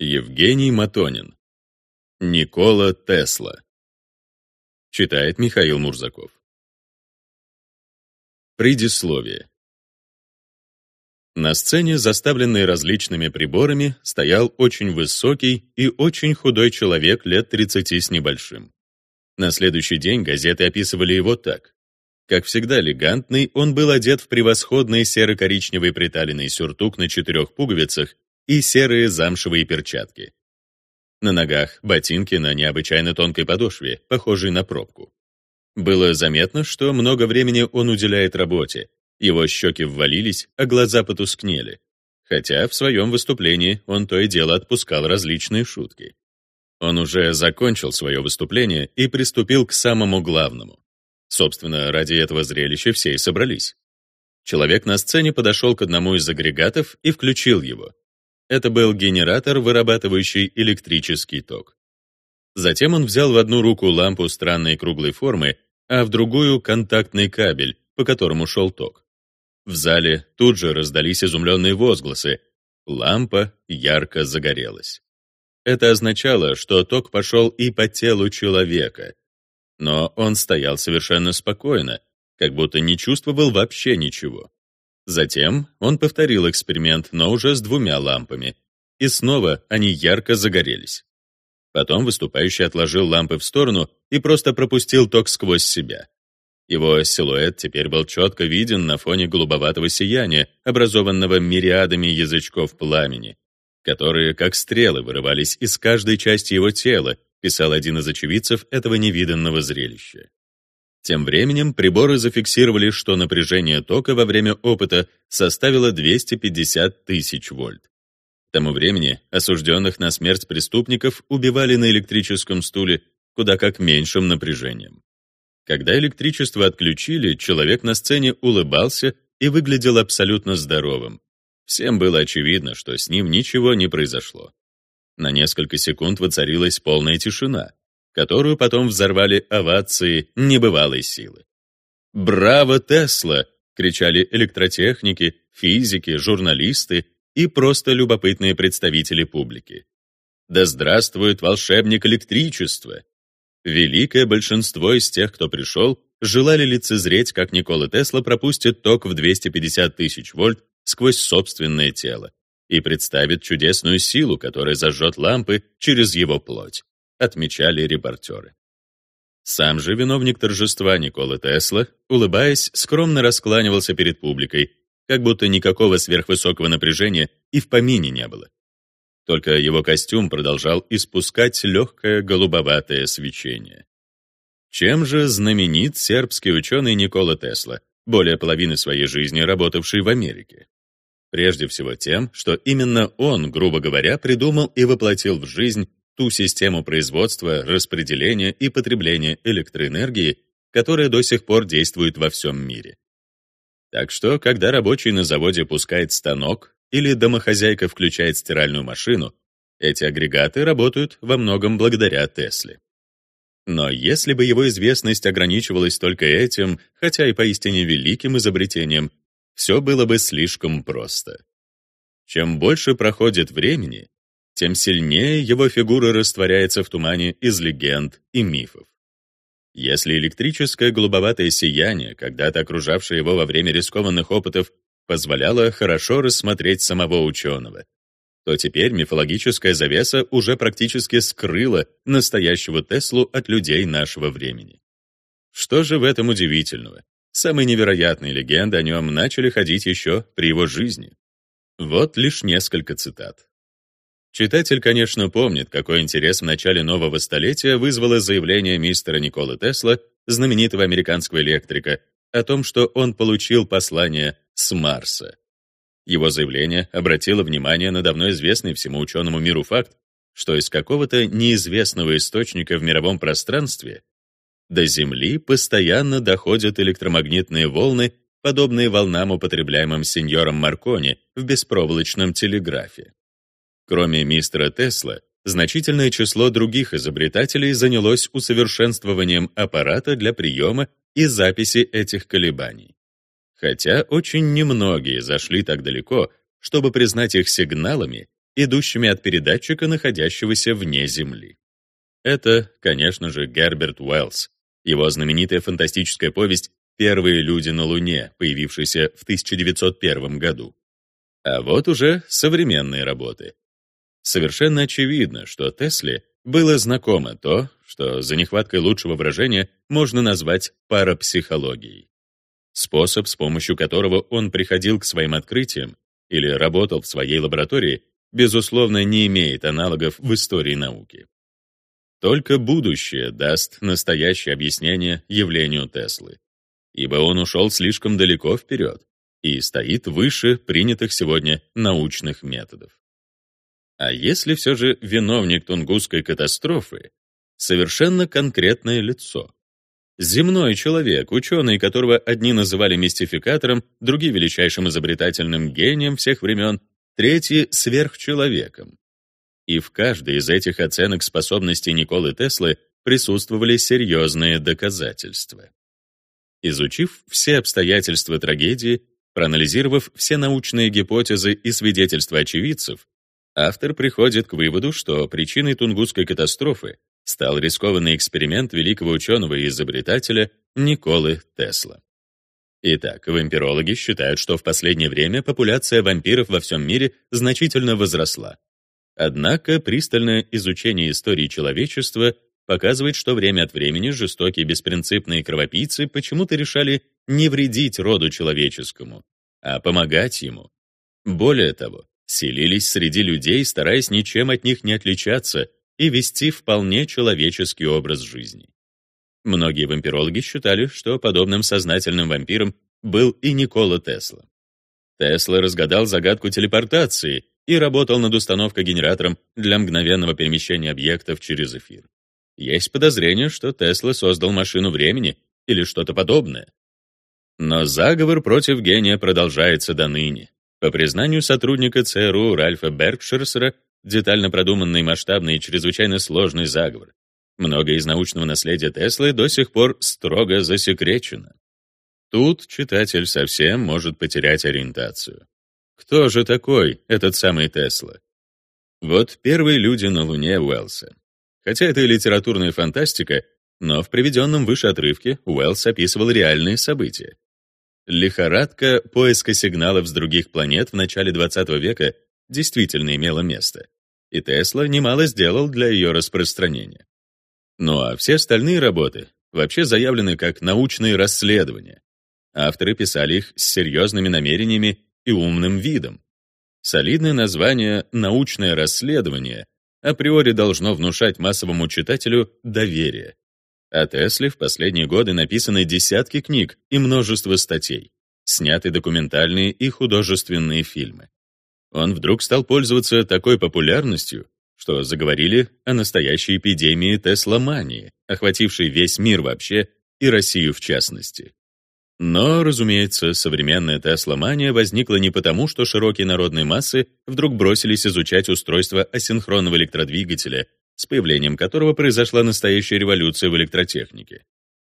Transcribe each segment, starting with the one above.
Евгений Матонин. Никола Тесла. Читает Михаил Мурзаков. Предисловие. На сцене, заставленной различными приборами, стоял очень высокий и очень худой человек лет 30 с небольшим. На следующий день газеты описывали его так. Как всегда элегантный, он был одет в превосходный серо-коричневый приталенный сюртук на четырех пуговицах и серые замшевые перчатки. На ногах ботинки на необычайно тонкой подошве, похожей на пробку. Было заметно, что много времени он уделяет работе. Его щеки ввалились, а глаза потускнели. Хотя в своем выступлении он то и дело отпускал различные шутки. Он уже закончил свое выступление и приступил к самому главному. Собственно, ради этого зрелища все и собрались. Человек на сцене подошел к одному из агрегатов и включил его. Это был генератор, вырабатывающий электрический ток. Затем он взял в одну руку лампу странной круглой формы, а в другую — контактный кабель, по которому шел ток. В зале тут же раздались изумленные возгласы. Лампа ярко загорелась. Это означало, что ток пошел и по телу человека. Но он стоял совершенно спокойно, как будто не чувствовал вообще ничего. Затем он повторил эксперимент, но уже с двумя лампами, и снова они ярко загорелись. Потом выступающий отложил лампы в сторону и просто пропустил ток сквозь себя. Его силуэт теперь был четко виден на фоне голубоватого сияния, образованного мириадами язычков пламени, которые, как стрелы, вырывались из каждой части его тела, писал один из очевидцев этого невиданного зрелища. Тем временем приборы зафиксировали, что напряжение тока во время опыта составило 250 тысяч вольт. К тому времени осужденных на смерть преступников убивали на электрическом стуле куда как меньшим напряжением. Когда электричество отключили, человек на сцене улыбался и выглядел абсолютно здоровым. Всем было очевидно, что с ним ничего не произошло. На несколько секунд воцарилась полная тишина которую потом взорвали овации небывалой силы. «Браво, Тесла!» — кричали электротехники, физики, журналисты и просто любопытные представители публики. «Да здравствует волшебник электричества!» Великое большинство из тех, кто пришел, желали лицезреть, как Никола Тесла пропустит ток в 250 тысяч вольт сквозь собственное тело и представит чудесную силу, которая зажжет лампы через его плоть отмечали репортеры. Сам же виновник торжества Никола Тесла, улыбаясь, скромно раскланивался перед публикой, как будто никакого сверхвысокого напряжения и в помине не было. Только его костюм продолжал испускать легкое голубоватое свечение. Чем же знаменит сербский ученый Никола Тесла, более половины своей жизни работавший в Америке? Прежде всего тем, что именно он, грубо говоря, придумал и воплотил в жизнь ту систему производства, распределения и потребления электроэнергии, которая до сих пор действует во всем мире. Так что, когда рабочий на заводе пускает станок или домохозяйка включает стиральную машину, эти агрегаты работают во многом благодаря Тесле. Но если бы его известность ограничивалась только этим, хотя и поистине великим изобретением, все было бы слишком просто. Чем больше проходит времени, тем сильнее его фигура растворяется в тумане из легенд и мифов. Если электрическое голубоватое сияние, когда-то окружавшее его во время рискованных опытов, позволяло хорошо рассмотреть самого ученого, то теперь мифологическая завеса уже практически скрыла настоящего Теслу от людей нашего времени. Что же в этом удивительного? Самые невероятные легенды о нем начали ходить еще при его жизни. Вот лишь несколько цитат. Читатель, конечно, помнит, какой интерес в начале нового столетия вызвало заявление мистера Николы Тесла, знаменитого американского электрика, о том, что он получил послание с Марса. Его заявление обратило внимание на давно известный всему ученому миру факт, что из какого-то неизвестного источника в мировом пространстве до Земли постоянно доходят электромагнитные волны, подобные волнам, употребляемым сеньором Маркони в беспроволочном телеграфе. Кроме мистера Тесла, значительное число других изобретателей занялось усовершенствованием аппарата для приема и записи этих колебаний. Хотя очень немногие зашли так далеко, чтобы признать их сигналами идущими от передатчика, находящегося вне Земли. Это, конечно же, Герберт Уэллс, его знаменитая фантастическая повесть «Первые люди на Луне», появившаяся в 1901 году. А вот уже современные работы. Совершенно очевидно, что Тесле было знакомо то, что за нехваткой лучшего выражения можно назвать парапсихологией. Способ, с помощью которого он приходил к своим открытиям или работал в своей лаборатории, безусловно, не имеет аналогов в истории науки. Только будущее даст настоящее объяснение явлению Теслы, ибо он ушел слишком далеко вперед и стоит выше принятых сегодня научных методов. А если все же виновник Тунгусской катастрофы — совершенно конкретное лицо? Земной человек, ученый, которого одни называли мистификатором, другие — величайшим изобретательным гением всех времен, третьи — сверхчеловеком. И в каждой из этих оценок способностей Николы Теслы присутствовали серьезные доказательства. Изучив все обстоятельства трагедии, проанализировав все научные гипотезы и свидетельства очевидцев, автор приходит к выводу, что причиной Тунгусской катастрофы стал рискованный эксперимент великого ученого и изобретателя Николы Тесла. Итак, вампирологи считают, что в последнее время популяция вампиров во всем мире значительно возросла. Однако пристальное изучение истории человечества показывает, что время от времени жестокие беспринципные кровопийцы почему-то решали не вредить роду человеческому, а помогать ему. Более того, селились среди людей, стараясь ничем от них не отличаться и вести вполне человеческий образ жизни. Многие вампирологи считали, что подобным сознательным вампиром был и Никола Тесла. Тесла разгадал загадку телепортации и работал над установкой-генератором для мгновенного перемещения объектов через эфир. Есть подозрение, что Тесла создал машину времени или что-то подобное. Но заговор против гения продолжается до ныне. По признанию сотрудника ЦРУ Ральфа Бергшерсера, детально продуманный, масштабный и чрезвычайно сложный заговор. Многое из научного наследия Теслы до сих пор строго засекречено. Тут читатель совсем может потерять ориентацию. Кто же такой этот самый Тесла? Вот первые люди на Луне Уэллса. Хотя это и литературная фантастика, но в приведенном выше отрывке Уэллс описывал реальные события. Лихорадка поиска сигналов с других планет в начале 20 века действительно имела место, и Тесла немало сделал для ее распространения. Ну а все остальные работы вообще заявлены как научные расследования. Авторы писали их с серьезными намерениями и умным видом. Солидное название «научное расследование» априори должно внушать массовому читателю доверие. О Тесле в последние годы написаны десятки книг и множество статей, сняты документальные и художественные фильмы. Он вдруг стал пользоваться такой популярностью, что заговорили о настоящей эпидемии тесломании, охватившей весь мир вообще и Россию в частности. Но, разумеется, современная тесломания возникла не потому, что широкие народные массы вдруг бросились изучать устройство асинхронного электродвигателя с появлением которого произошла настоящая революция в электротехнике.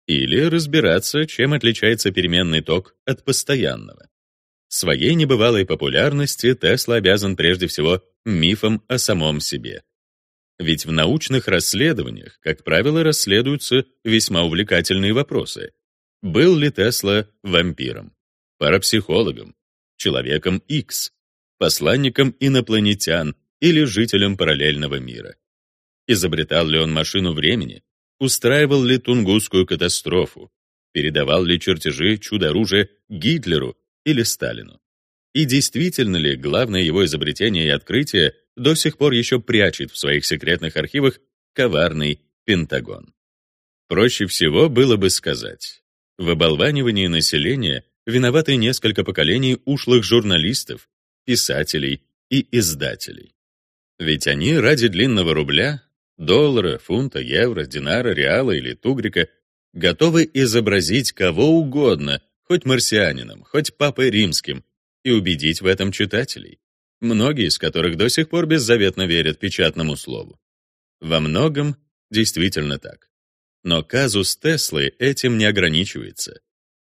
Или разбираться, чем отличается переменный ток от постоянного. Своей небывалой популярности Тесла обязан прежде всего мифом о самом себе. Ведь в научных расследованиях, как правило, расследуются весьма увлекательные вопросы. Был ли Тесла вампиром, парапсихологом, человеком X, посланником инопланетян или жителем параллельного мира? Изобретал ли он машину времени? Устраивал ли Тунгусскую катастрофу? Передавал ли чертежи чудо-оружия Гитлеру или Сталину? И действительно ли главное его изобретение и открытие до сих пор еще прячет в своих секретных архивах коварный Пентагон? Проще всего было бы сказать, в оболванивании населения виноваты несколько поколений ушлых журналистов, писателей и издателей. Ведь они ради длинного рубля доллара, фунта, евро, динара, реала или тугрика, готовы изобразить кого угодно, хоть марсианином, хоть папой римским, и убедить в этом читателей, многие из которых до сих пор беззаветно верят печатному слову. Во многом действительно так. Но казус Теслы этим не ограничивается.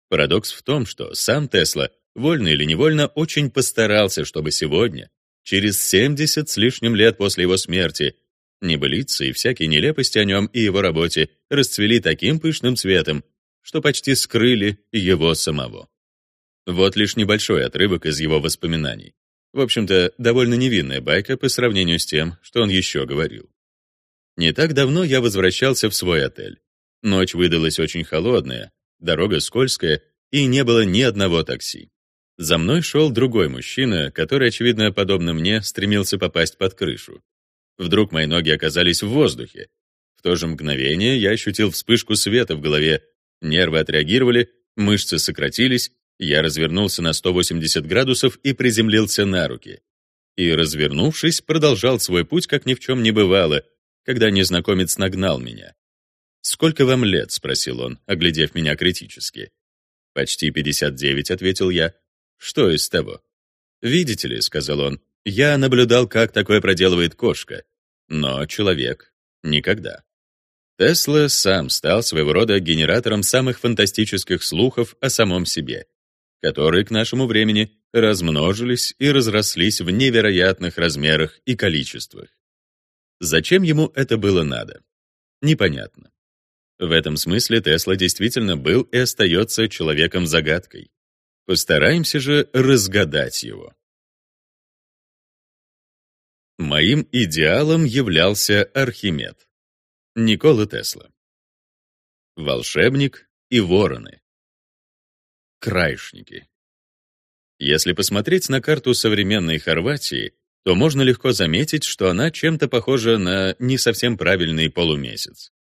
Парадокс в том, что сам Тесла, вольно или невольно, очень постарался, чтобы сегодня, через 70 с лишним лет после его смерти, небылицы и всякие нелепости о нем и его работе расцвели таким пышным цветом, что почти скрыли его самого. Вот лишь небольшой отрывок из его воспоминаний. В общем-то, довольно невинная байка по сравнению с тем, что он еще говорил. Не так давно я возвращался в свой отель. Ночь выдалась очень холодная, дорога скользкая, и не было ни одного такси. За мной шел другой мужчина, который, очевидно, подобно мне, стремился попасть под крышу. Вдруг мои ноги оказались в воздухе. В то же мгновение я ощутил вспышку света в голове, нервы отреагировали, мышцы сократились, я развернулся на 180 градусов и приземлился на руки. И, развернувшись, продолжал свой путь, как ни в чем не бывало, когда незнакомец нагнал меня. «Сколько вам лет?» — спросил он, оглядев меня критически. «Почти 59», — ответил я. «Что из того?» «Видите ли», — сказал он, — «я наблюдал, как такое проделывает кошка. Но человек — никогда». Тесла сам стал своего рода генератором самых фантастических слухов о самом себе, которые к нашему времени размножились и разрослись в невероятных размерах и количествах. Зачем ему это было надо? Непонятно. В этом смысле Тесла действительно был и остается человеком-загадкой. Постараемся же разгадать его. Моим идеалом являлся Архимед. Никола Тесла. Волшебник и вороны. Краешники. Если посмотреть на карту современной Хорватии, то можно легко заметить, что она чем-то похожа на не совсем правильный полумесяц.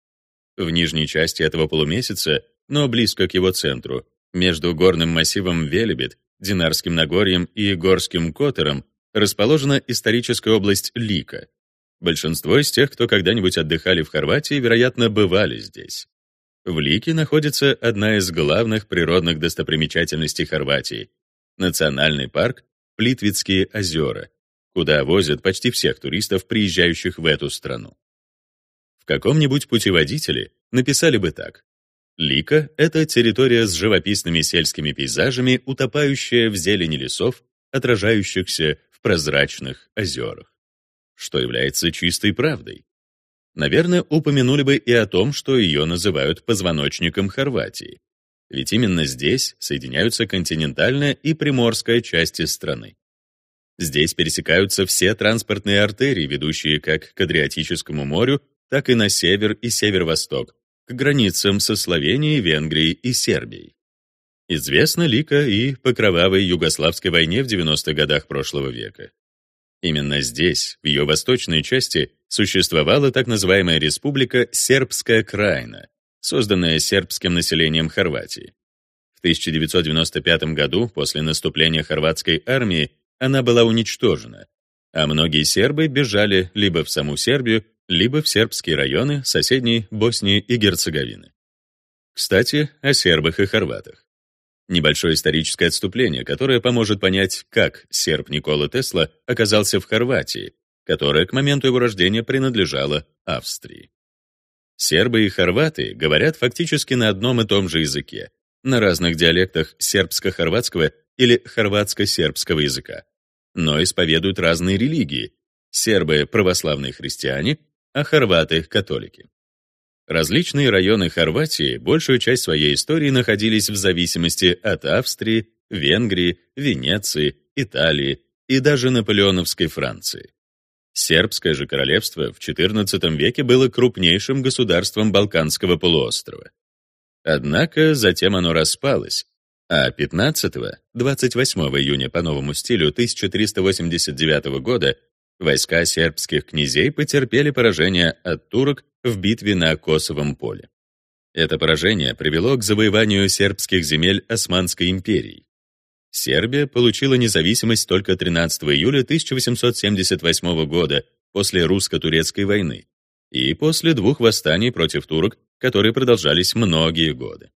В нижней части этого полумесяца, но близко к его центру, между горным массивом Велебит, Динарским Нагорьем и Горским Котором, расположена историческая область Лика. Большинство из тех, кто когда-нибудь отдыхали в Хорватии, вероятно, бывали здесь. В Лике находится одна из главных природных достопримечательностей Хорватии — национальный парк Плитвицкие озера, куда возят почти всех туристов, приезжающих в эту страну. В каком-нибудь путеводителе написали бы так. Лика — это территория с живописными сельскими пейзажами, утопающая в зелени лесов, отражающихся прозрачных озерах. Что является чистой правдой. Наверное, упомянули бы и о том, что ее называют позвоночником Хорватии. Ведь именно здесь соединяются континентальная и приморская части страны. Здесь пересекаются все транспортные артерии, ведущие как к Адриатическому морю, так и на север и северо-восток, к границам со Словенией, Венгрией и Сербией. Известна Лика и по кровавой Югославской войне в 90-х годах прошлого века. Именно здесь, в ее восточной части, существовала так называемая республика Сербская Крайна, созданная сербским населением Хорватии. В 1995 году, после наступления хорватской армии, она была уничтожена, а многие сербы бежали либо в саму Сербию, либо в сербские районы соседней Боснии и Герцеговины. Кстати, о сербах и хорватах. Небольшое историческое отступление, которое поможет понять, как серб Никола Тесла оказался в Хорватии, которая к моменту его рождения принадлежала Австрии. Сербы и хорваты говорят фактически на одном и том же языке, на разных диалектах сербско-хорватского или хорватско-сербского языка, но исповедуют разные религии. Сербы — православные христиане, а хорваты — католики. Различные районы Хорватии большую часть своей истории находились в зависимости от Австрии, Венгрии, Венеции, Италии и даже наполеоновской Франции. Сербское же королевство в XIV веке было крупнейшим государством Балканского полуострова. Однако затем оно распалось, а 15-28 июня по новому стилю 1389 года войска сербских князей потерпели поражение от турок в битве на Косовом поле. Это поражение привело к завоеванию сербских земель Османской империи. Сербия получила независимость только 13 июля 1878 года после русско-турецкой войны и после двух восстаний против турок, которые продолжались многие годы.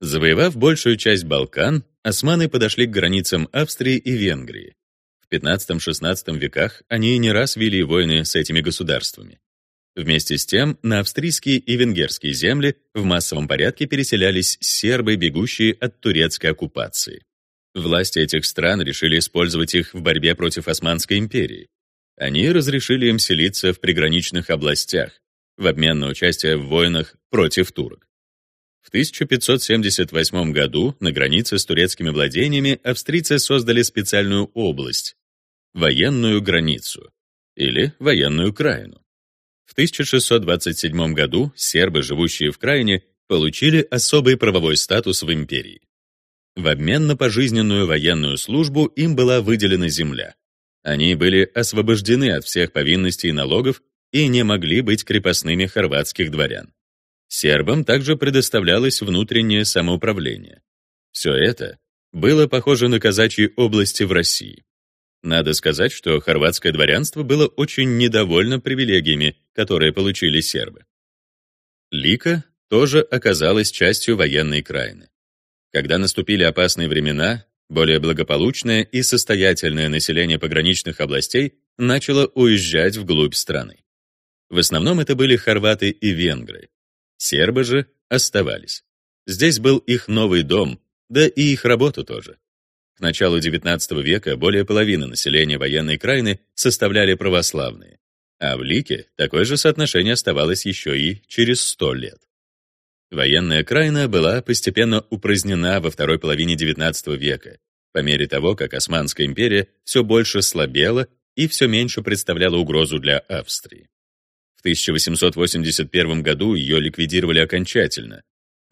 Завоевав большую часть Балкан, османы подошли к границам Австрии и Венгрии. В XV-XVI веках они не раз вели войны с этими государствами. Вместе с тем, на австрийские и венгерские земли в массовом порядке переселялись сербы, бегущие от турецкой оккупации. Власти этих стран решили использовать их в борьбе против Османской империи. Они разрешили им селиться в приграничных областях в обмен на участие в войнах против турок. В 1578 году на границе с турецкими владениями австрийцы создали специальную область — военную границу или военную краину. В 1627 году сербы, живущие в краине, получили особый правовой статус в империи. В обмен на пожизненную военную службу им была выделена земля. Они были освобождены от всех повинностей и налогов и не могли быть крепостными хорватских дворян. Сербам также предоставлялось внутреннее самоуправление. Все это было похоже на казачьи области в России. Надо сказать, что хорватское дворянство было очень недовольно привилегиями, которые получили сербы. Лика тоже оказалась частью военной краины. Когда наступили опасные времена, более благополучное и состоятельное население пограничных областей начало уезжать вглубь страны. В основном это были хорваты и венгры. Сербы же оставались. Здесь был их новый дом, да и их работа тоже. К началу XIX века более половины населения военной крайны составляли православные, а в Лике такое же соотношение оставалось еще и через 100 лет. Военная крайна была постепенно упразднена во второй половине XIX века, по мере того, как Османская империя все больше слабела и все меньше представляла угрозу для Австрии. В 1881 году ее ликвидировали окончательно,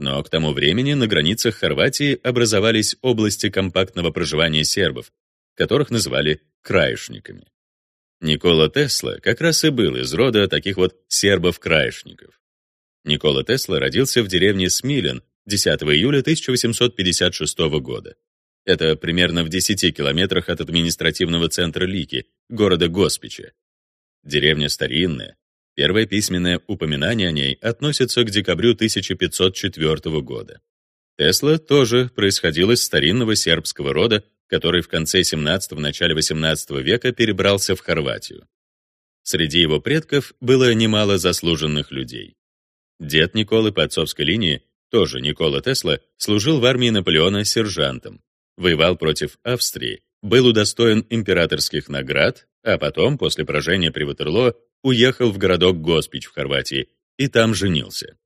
но к тому времени на границах Хорватии образовались области компактного проживания сербов, которых называли краешниками. Никола Тесла как раз и был из рода таких вот сербов-краешников. Никола Тесла родился в деревне Смилен 10 июля 1856 года. Это примерно в 10 километрах от административного центра Лики, города Госпича. Деревня старинная, Первое письменное упоминание о ней относится к декабрю 1504 года. Тесла тоже происходил из старинного сербского рода, который в конце 17 начале 18 века перебрался в Хорватию. Среди его предков было немало заслуженных людей. Дед Николы по отцовской линии, тоже Никола Тесла, служил в армии Наполеона сержантом, воевал против Австрии, был удостоен императорских наград, а потом, после поражения при Ватерлоо, уехал в городок Госпич в Хорватии и там женился.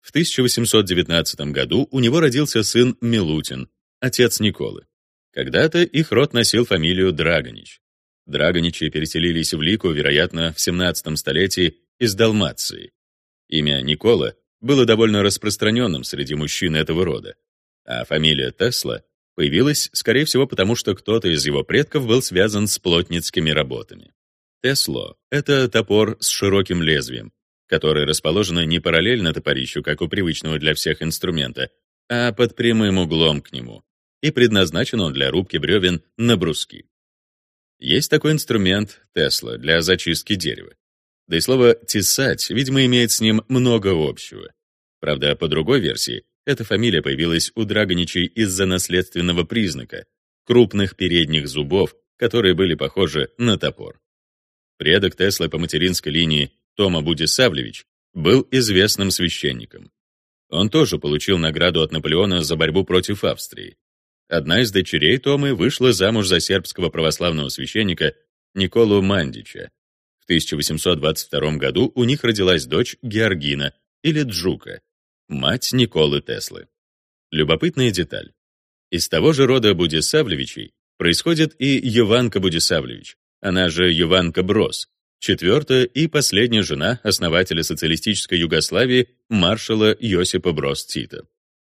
В 1819 году у него родился сын Милутин, отец Николы. Когда-то их род носил фамилию Драгонич. Драгоничи переселились в Лику, вероятно, в 17 столетии из Далмации. Имя Никола было довольно распространенным среди мужчин этого рода, а фамилия Тесла появилась, скорее всего, потому что кто-то из его предков был связан с плотницкими работами. Тесло — это топор с широким лезвием, который расположен не параллельно топорищу, как у привычного для всех инструмента, а под прямым углом к нему, и предназначен он для рубки бревен на бруски. Есть такой инструмент Тесла для зачистки дерева. Да и слово «тесать», видимо, имеет с ним много общего. Правда, по другой версии, эта фамилия появилась у Драгоничей из-за наследственного признака — крупных передних зубов, которые были похожи на топор. Предок Теслы по материнской линии Тома Будисавлевич был известным священником. Он тоже получил награду от Наполеона за борьбу против Австрии. Одна из дочерей Томы вышла замуж за сербского православного священника Николу Мандича. В 1822 году у них родилась дочь Георгина или Джука, мать Николы Теслы. Любопытная деталь. Из того же рода Будисавлевичей происходит и Йованка Будисавлевич, она же Юванка Брос, четвертая и последняя жена основателя социалистической Югославии маршала Йосипа Брос Тита.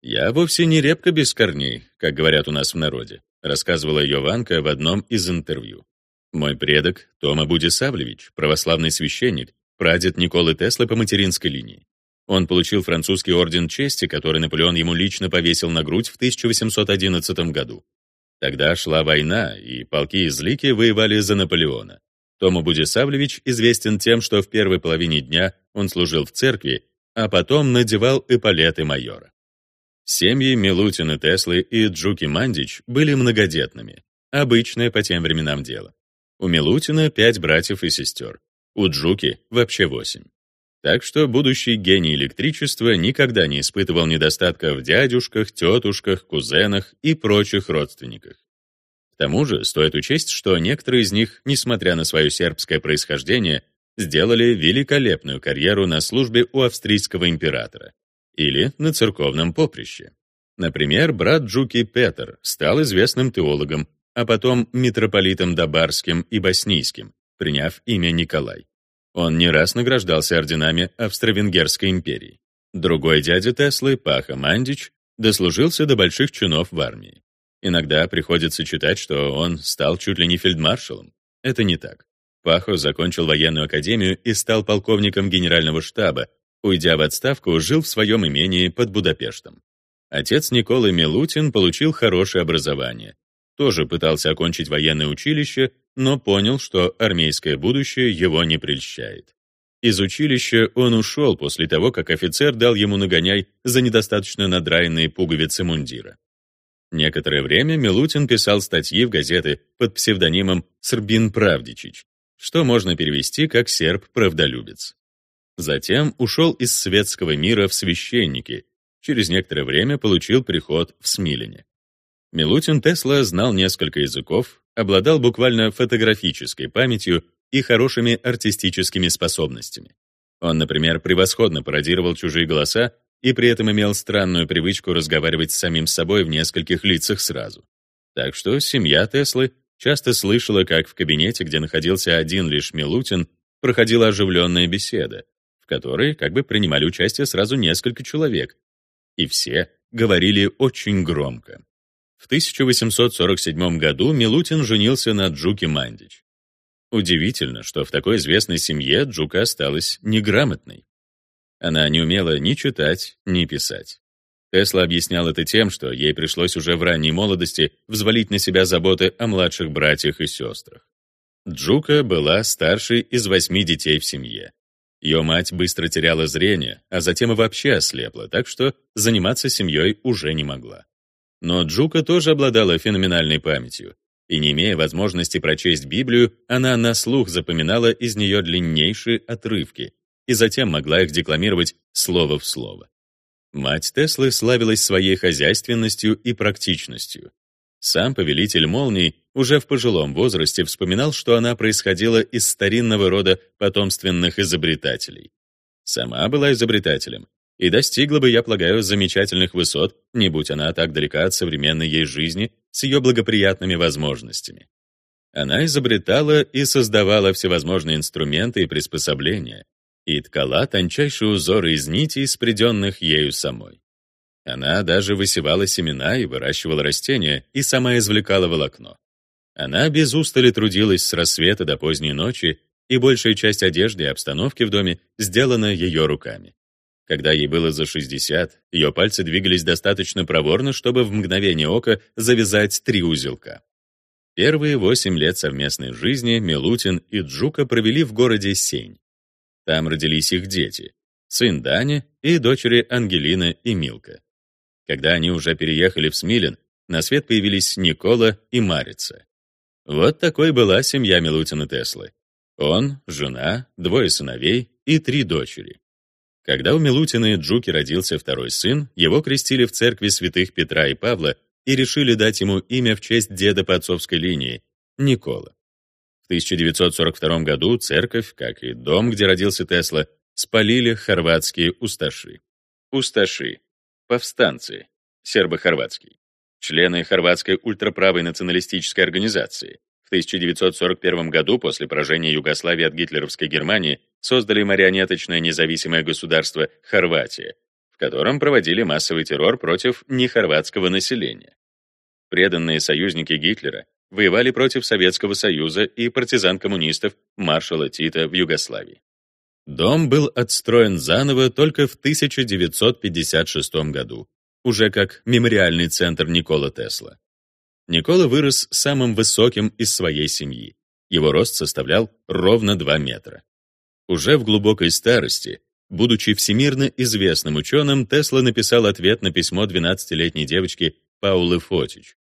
«Я вовсе не репка без корней, как говорят у нас в народе», рассказывала Йованка в одном из интервью. «Мой предок Тома Будисавлевич, православный священник, прадед Николы Теслы по материнской линии. Он получил французский орден чести, который Наполеон ему лично повесил на грудь в 1811 году. Тогда шла война, и полки из Лики воевали за Наполеона. Тома Будисавлевич известен тем, что в первой половине дня он служил в церкви, а потом надевал эполеты майора. Семьи Милутины Теслы и Джуки Мандич были многодетными, обычное по тем временам дело. У Милутина пять братьев и сестер, у Джуки вообще восемь. Так что будущий гений электричества никогда не испытывал недостатка в дядюшках, тетушках, кузенах и прочих родственниках. К тому же стоит учесть, что некоторые из них, несмотря на свое сербское происхождение, сделали великолепную карьеру на службе у австрийского императора или на церковном поприще. Например, брат Джуки Петр стал известным теологом, а потом митрополитом Добарским и Боснийским, приняв имя Николай. Он не раз награждался орденами Австро-Венгерской империи. Другой дядя Теслы, Паха Мандич, дослужился до больших чинов в армии. Иногда приходится читать, что он стал чуть ли не фельдмаршалом. Это не так. Пахо закончил военную академию и стал полковником генерального штаба, уйдя в отставку, жил в своем имении под Будапештом. Отец Николы Милутин получил хорошее образование. Тоже пытался окончить военное училище, но понял, что армейское будущее его не прельщает. Из училища он ушел после того, как офицер дал ему нагоняй за недостаточно надраенные пуговицы мундира. Некоторое время Милутин писал статьи в газеты под псевдонимом Србин Правдичич, что можно перевести как «серб-правдолюбец». Затем ушел из светского мира в священники, через некоторое время получил приход в Смилине. Милутин Тесла знал несколько языков, обладал буквально фотографической памятью и хорошими артистическими способностями. Он, например, превосходно пародировал чужие голоса и при этом имел странную привычку разговаривать с самим собой в нескольких лицах сразу. Так что семья Теслы часто слышала, как в кабинете, где находился один лишь Милутин, проходила оживленная беседа, в которой как бы принимали участие сразу несколько человек, и все говорили очень громко. В 1847 году Милутин женился на Джуке Мандич. Удивительно, что в такой известной семье Джука осталась неграмотной. Она не умела ни читать, ни писать. Тесла объяснял это тем, что ей пришлось уже в ранней молодости взвалить на себя заботы о младших братьях и сестрах. Джука была старшей из восьми детей в семье. Ее мать быстро теряла зрение, а затем и вообще ослепла, так что заниматься семьей уже не могла. Но Джука тоже обладала феноменальной памятью, и не имея возможности прочесть Библию, она на слух запоминала из нее длиннейшие отрывки, и затем могла их декламировать слово в слово. Мать Теслы славилась своей хозяйственностью и практичностью. Сам повелитель молний уже в пожилом возрасте вспоминал, что она происходила из старинного рода потомственных изобретателей. Сама была изобретателем, и достигла бы, я полагаю, замечательных высот, не будь она так далека от современной ей жизни с ее благоприятными возможностями. Она изобретала и создавала всевозможные инструменты и приспособления, и ткала тончайшие узоры из нитей, спреденных ею самой. Она даже высевала семена и выращивала растения, и сама извлекала волокно. Она без устали трудилась с рассвета до поздней ночи, и большая часть одежды и обстановки в доме сделана ее руками. Когда ей было за 60, ее пальцы двигались достаточно проворно, чтобы в мгновение ока завязать три узелка. Первые восемь лет совместной жизни Милутин и Джука провели в городе Сень. Там родились их дети, сын Дани и дочери Ангелина и Милка. Когда они уже переехали в Смилин, на свет появились Никола и Марица. Вот такой была семья Милутина Теслы. Он, жена, двое сыновей и три дочери. Когда у Милутина и Джуки родился второй сын, его крестили в церкви святых Петра и Павла и решили дать ему имя в честь деда по отцовской линии — Никола. 1942 году церковь, как и дом, где родился Тесла, спалили хорватские усташи. Усташи — повстанцы, сербо-хорватский, члены хорватской ультраправой националистической организации. В 1941 году, после поражения Югославии от гитлеровской Германии, создали марионеточное независимое государство Хорватия, в котором проводили массовый террор против нехорватского населения. Преданные союзники Гитлера воевали против Советского Союза и партизан коммунистов маршала Тита в Югославии. Дом был отстроен заново только в 1956 году, уже как мемориальный центр Никола Тесла. Никола вырос самым высоким из своей семьи. Его рост составлял ровно 2 метра. Уже в глубокой старости, будучи всемирно известным ученым, Тесла написал ответ на письмо 12-летней девочки Паулы Фотич.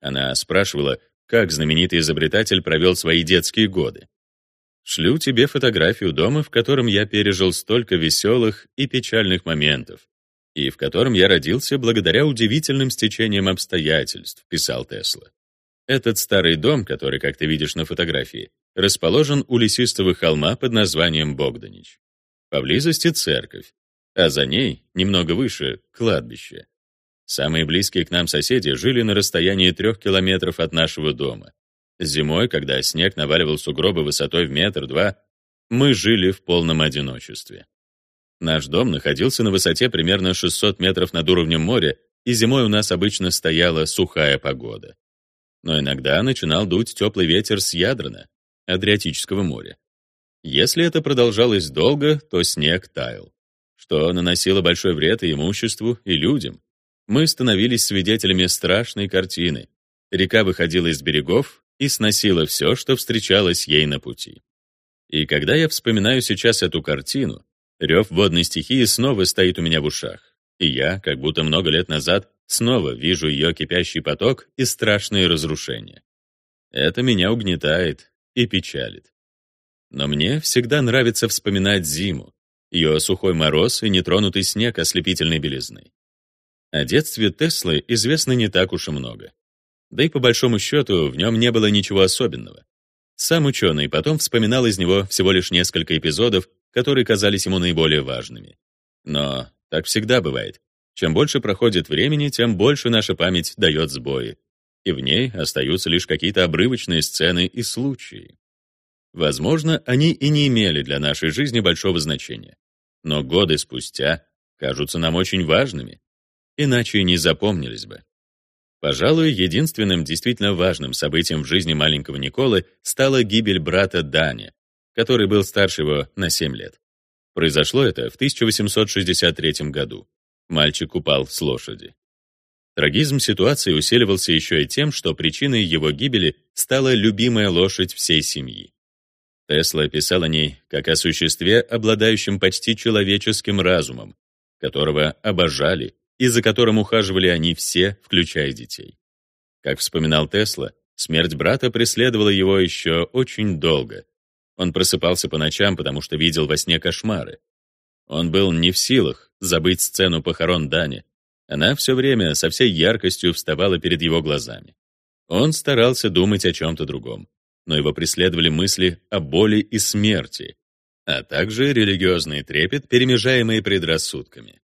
Она спрашивала, как знаменитый изобретатель провел свои детские годы. Шлю тебе фотографию дома, в котором я пережил столько веселых и печальных моментов, и в котором я родился благодаря удивительным стечениям обстоятельств, писал Тесла. Этот старый дом, который, как ты видишь на фотографии, расположен у лесистого холма под названием Богданич. Поблизости церковь, а за ней, немного выше, кладбище. Самые близкие к нам соседи жили на расстоянии трех километров от нашего дома. Зимой, когда снег наваливал сугробы высотой в метр-два, мы жили в полном одиночестве. Наш дом находился на высоте примерно 600 метров над уровнем моря, и зимой у нас обычно стояла сухая погода. Но иногда начинал дуть теплый ветер с Ядрана, Адриатического моря. Если это продолжалось долго, то снег таял, что наносило большой вред и имуществу, и людям. Мы становились свидетелями страшной картины. Река выходила из берегов и сносила все, что встречалось ей на пути. И когда я вспоминаю сейчас эту картину, рев водной стихии снова стоит у меня в ушах, и я, как будто много лет назад, снова вижу ее кипящий поток и страшные разрушения. Это меня угнетает и печалит. Но мне всегда нравится вспоминать зиму, ее сухой мороз и нетронутый снег ослепительной белизны. О детстве Теслы известно не так уж и много. Да и по большому счету в нем не было ничего особенного. Сам ученый потом вспоминал из него всего лишь несколько эпизодов, которые казались ему наиболее важными. Но так всегда бывает. Чем больше проходит времени, тем больше наша память дает сбои, и в ней остаются лишь какие-то обрывочные сцены и случаи. Возможно, они и не имели для нашей жизни большого значения, но годы спустя кажутся нам очень важными, иначе не запомнились бы. Пожалуй, единственным действительно важным событием в жизни маленького Николы стала гибель брата Дани, который был старше его на 7 лет. Произошло это в 1863 году. Мальчик упал с лошади. Трагизм ситуации усиливался еще и тем, что причиной его гибели стала любимая лошадь всей семьи. Тесла писал о ней как о существе, обладающем почти человеческим разумом, которого обожали и за которым ухаживали они все, включая детей. Как вспоминал Тесла, смерть брата преследовала его еще очень долго. Он просыпался по ночам, потому что видел во сне кошмары. Он был не в силах забыть сцену похорон Дани. Она все время со всей яркостью вставала перед его глазами. Он старался думать о чем-то другом, но его преследовали мысли о боли и смерти, а также религиозный трепет, перемежаемый предрассудками.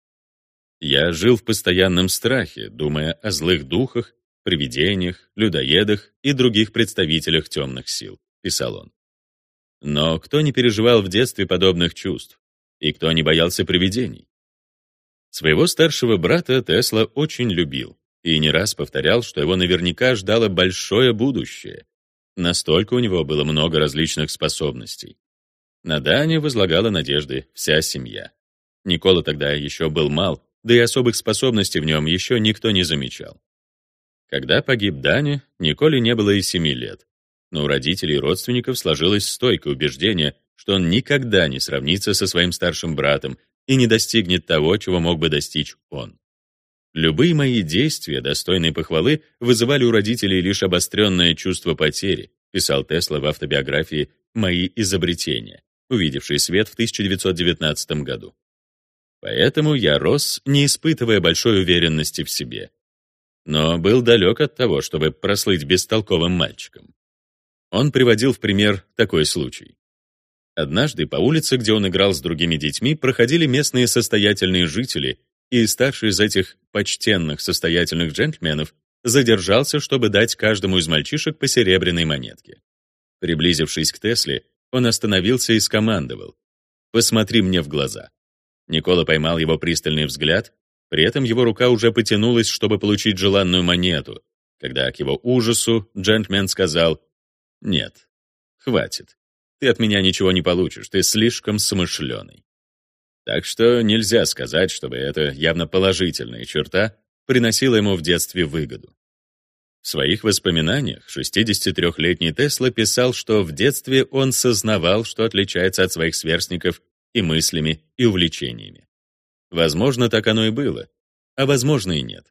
Я жил в постоянном страхе, думая о злых духах, привидениях, людоедах и других представителях темных сил, писал он. Но кто не переживал в детстве подобных чувств? И кто не боялся привидений? Своего старшего брата Тесла очень любил и не раз повторял, что его наверняка ждало большое будущее. Настолько у него было много различных способностей. На Дане возлагала надежды вся семья. Никола тогда еще был мал, да и особых способностей в нем еще никто не замечал. Когда погиб Даня, Николе не было и семи лет, но у родителей и родственников сложилось стойкое убеждение, что он никогда не сравнится со своим старшим братом и не достигнет того, чего мог бы достичь он. Любые мои действия, достойные похвалы, вызывали у родителей лишь обостренное чувство потери, писал Тесла в автобиографии «Мои изобретения», увидевший свет в 1919 году. Поэтому я рос, не испытывая большой уверенности в себе. Но был далек от того, чтобы прослыть бестолковым мальчиком. Он приводил в пример такой случай. Однажды по улице, где он играл с другими детьми, проходили местные состоятельные жители, и старший из этих почтенных состоятельных джентльменов задержался, чтобы дать каждому из мальчишек по серебряной монетке. Приблизившись к Тесле, он остановился и скомандовал «Посмотри мне в глаза». Никола поймал его пристальный взгляд, при этом его рука уже потянулась, чтобы получить желанную монету, когда к его ужасу джентльмен сказал «Нет, хватит, ты от меня ничего не получишь, ты слишком смышленый». Так что нельзя сказать, чтобы эта явно положительная черта приносила ему в детстве выгоду. В своих воспоминаниях 63-летний Тесла писал, что в детстве он сознавал, что отличается от своих сверстников и мыслями, и увлечениями. Возможно, так оно и было, а возможно и нет.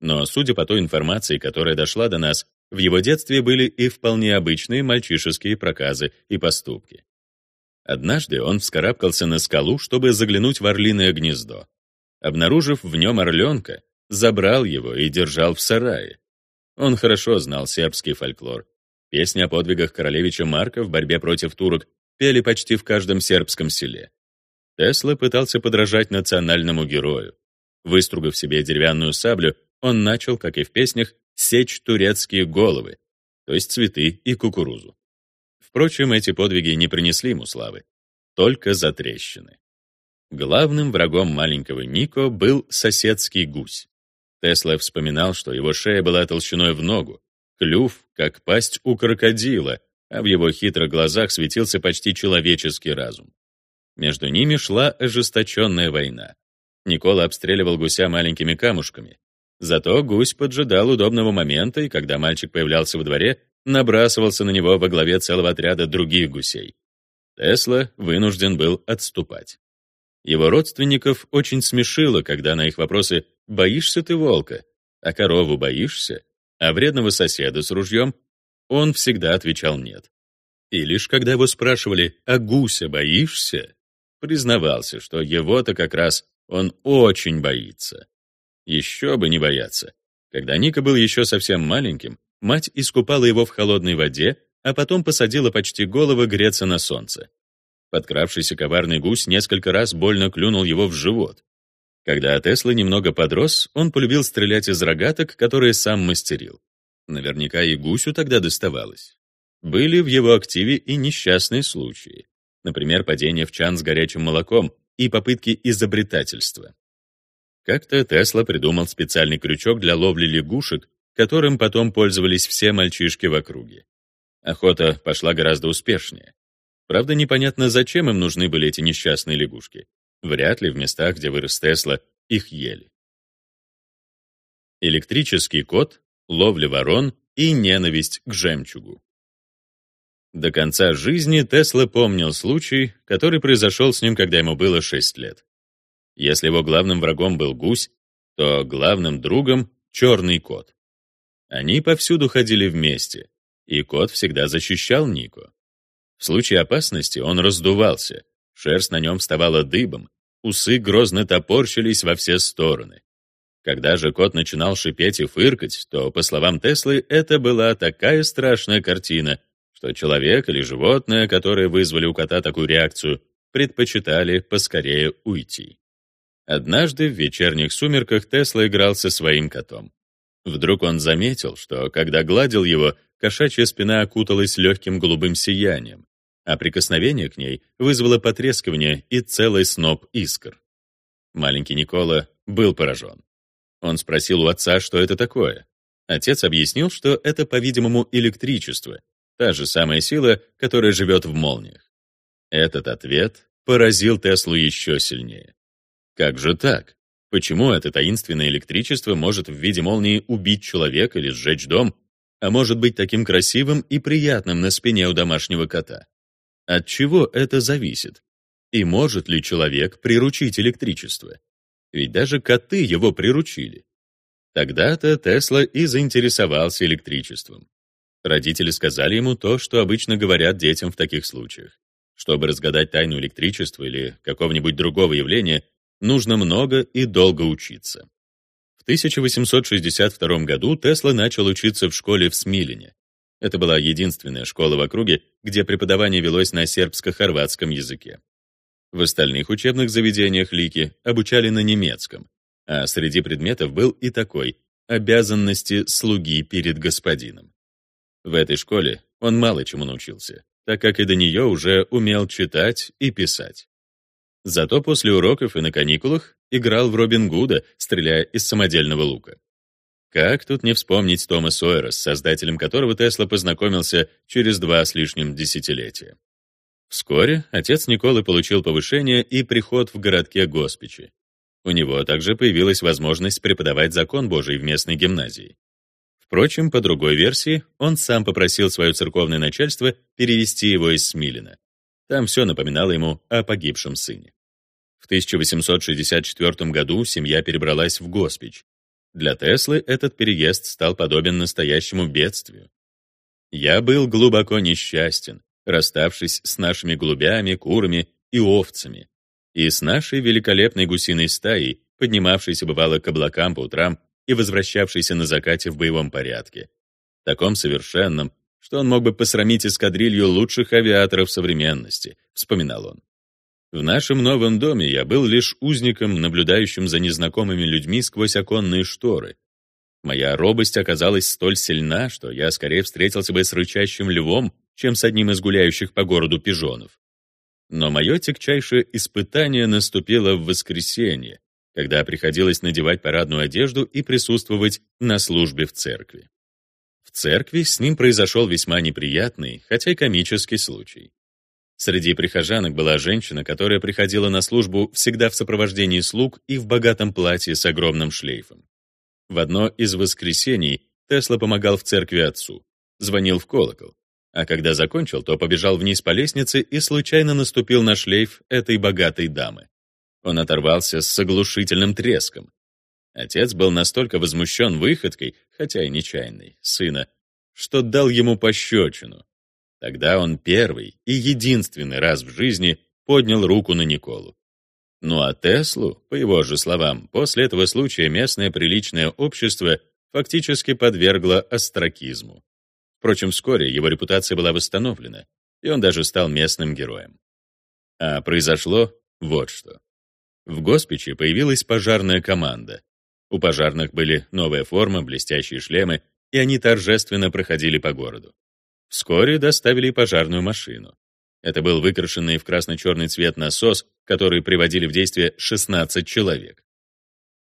Но, судя по той информации, которая дошла до нас, в его детстве были и вполне обычные мальчишеские проказы и поступки. Однажды он вскарабкался на скалу, чтобы заглянуть в орлиное гнездо. Обнаружив в нем орленка, забрал его и держал в сарае. Он хорошо знал сербский фольклор. Песни о подвигах королевича Марка в борьбе против турок пели почти в каждом сербском селе. Тесла пытался подражать национальному герою. Выстругав себе деревянную саблю, он начал, как и в песнях, сечь турецкие головы, то есть цветы и кукурузу. Впрочем, эти подвиги не принесли ему славы, только затрещины. Главным врагом маленького Нико был соседский гусь. Тесла вспоминал, что его шея была толщиной в ногу, клюв, как пасть у крокодила, а в его хитрых глазах светился почти человеческий разум. Между ними шла ожесточенная война. Никола обстреливал гуся маленькими камушками. Зато гусь поджидал удобного момента, и когда мальчик появлялся во дворе, набрасывался на него во главе целого отряда других гусей. Тесла вынужден был отступать. Его родственников очень смешило, когда на их вопросы «Боишься ты волка?», «А корову боишься?», «А вредного соседа с ружьем?» он всегда отвечал «нет». И лишь когда его спрашивали «А гуся боишься?», признавался, что его-то как раз он очень боится. Еще бы не бояться. Когда Ника был еще совсем маленьким, мать искупала его в холодной воде, а потом посадила почти голову греться на солнце. Подкравшийся коварный гусь несколько раз больно клюнул его в живот. Когда Тесла немного подрос, он полюбил стрелять из рогаток, которые сам мастерил. Наверняка и гусю тогда доставалось. Были в его активе и несчастные случаи. Например, падение в чан с горячим молоком и попытки изобретательства. Как-то Тесла придумал специальный крючок для ловли лягушек, которым потом пользовались все мальчишки в округе. Охота пошла гораздо успешнее. Правда, непонятно, зачем им нужны были эти несчастные лягушки. Вряд ли в местах, где вырос Тесла, их ели. Электрический кот, ловля ворон и ненависть к жемчугу. До конца жизни Тесла помнил случай, который произошел с ним, когда ему было 6 лет. Если его главным врагом был гусь, то главным другом — черный кот. Они повсюду ходили вместе, и кот всегда защищал Нико. В случае опасности он раздувался, шерсть на нем вставала дыбом, усы грозно топорщились во все стороны. Когда же кот начинал шипеть и фыркать, то, по словам Теслы, это была такая страшная картина, что человек или животное, которые вызвали у кота такую реакцию, предпочитали поскорее уйти. Однажды в вечерних сумерках Тесла играл со своим котом. Вдруг он заметил, что, когда гладил его, кошачья спина окуталась легким голубым сиянием, а прикосновение к ней вызвало потрескивание и целый сноп искр. Маленький Никола был поражен. Он спросил у отца, что это такое. Отец объяснил, что это, по-видимому, электричество, та же самая сила, которая живет в молниях. Этот ответ поразил Теслу еще сильнее. Как же так? Почему это таинственное электричество может в виде молнии убить человека или сжечь дом, а может быть таким красивым и приятным на спине у домашнего кота? От чего это зависит? И может ли человек приручить электричество? Ведь даже коты его приручили. Тогда-то Тесла и заинтересовался электричеством. Родители сказали ему то, что обычно говорят детям в таких случаях. Чтобы разгадать тайну электричества или какого-нибудь другого явления, нужно много и долго учиться. В 1862 году Тесла начал учиться в школе в Смилине. Это была единственная школа в округе, где преподавание велось на сербско-хорватском языке. В остальных учебных заведениях Лики обучали на немецком, а среди предметов был и такой «обязанности слуги перед господином». В этой школе он мало чему научился, так как и до нее уже умел читать и писать. Зато после уроков и на каникулах играл в Робин Гуда, стреляя из самодельного лука. Как тут не вспомнить Тома Сойера, с создателем которого Тесла познакомился через два с лишним десятилетия. Вскоре отец Николы получил повышение и приход в городке Госпичи. У него также появилась возможность преподавать закон Божий в местной гимназии. Впрочем, по другой версии, он сам попросил свое церковное начальство перевести его из Смилина. Там все напоминало ему о погибшем сыне. В 1864 году семья перебралась в Госпич. Для Теслы этот переезд стал подобен настоящему бедствию. «Я был глубоко несчастен, расставшись с нашими голубями, курами и овцами, и с нашей великолепной гусиной стаей, поднимавшейся бывало к облакам по утрам и возвращавшейся на закате в боевом порядке, таком совершенном, что он мог бы посрамить эскадрилью лучших авиаторов современности, вспоминал он. В нашем новом доме я был лишь узником, наблюдающим за незнакомыми людьми сквозь оконные шторы. Моя робость оказалась столь сильна, что я скорее встретился бы с рычащим львом, чем с одним из гуляющих по городу пижонов. Но мое тягчайшее испытание наступило в воскресенье, когда приходилось надевать парадную одежду и присутствовать на службе в церкви. В церкви с ним произошел весьма неприятный, хотя и комический случай. Среди прихожанок была женщина, которая приходила на службу всегда в сопровождении слуг и в богатом платье с огромным шлейфом. В одно из воскресений Тесла помогал в церкви отцу, звонил в колокол, а когда закончил, то побежал вниз по лестнице и случайно наступил на шлейф этой богатой дамы. Он оторвался с оглушительным треском. Отец был настолько возмущен выходкой, хотя и нечаянной, сына, что дал ему пощечину. Тогда он первый и единственный раз в жизни поднял руку на Николу. Ну а Теслу, по его же словам, после этого случая местное приличное общество фактически подвергло остракизму. Впрочем, вскоре его репутация была восстановлена, и он даже стал местным героем. А произошло вот что. В Госпиче появилась пожарная команда. У пожарных были новая форма, блестящие шлемы, и они торжественно проходили по городу. Вскоре доставили пожарную машину. Это был выкрашенный в красно-черный цвет насос, который приводили в действие 16 человек.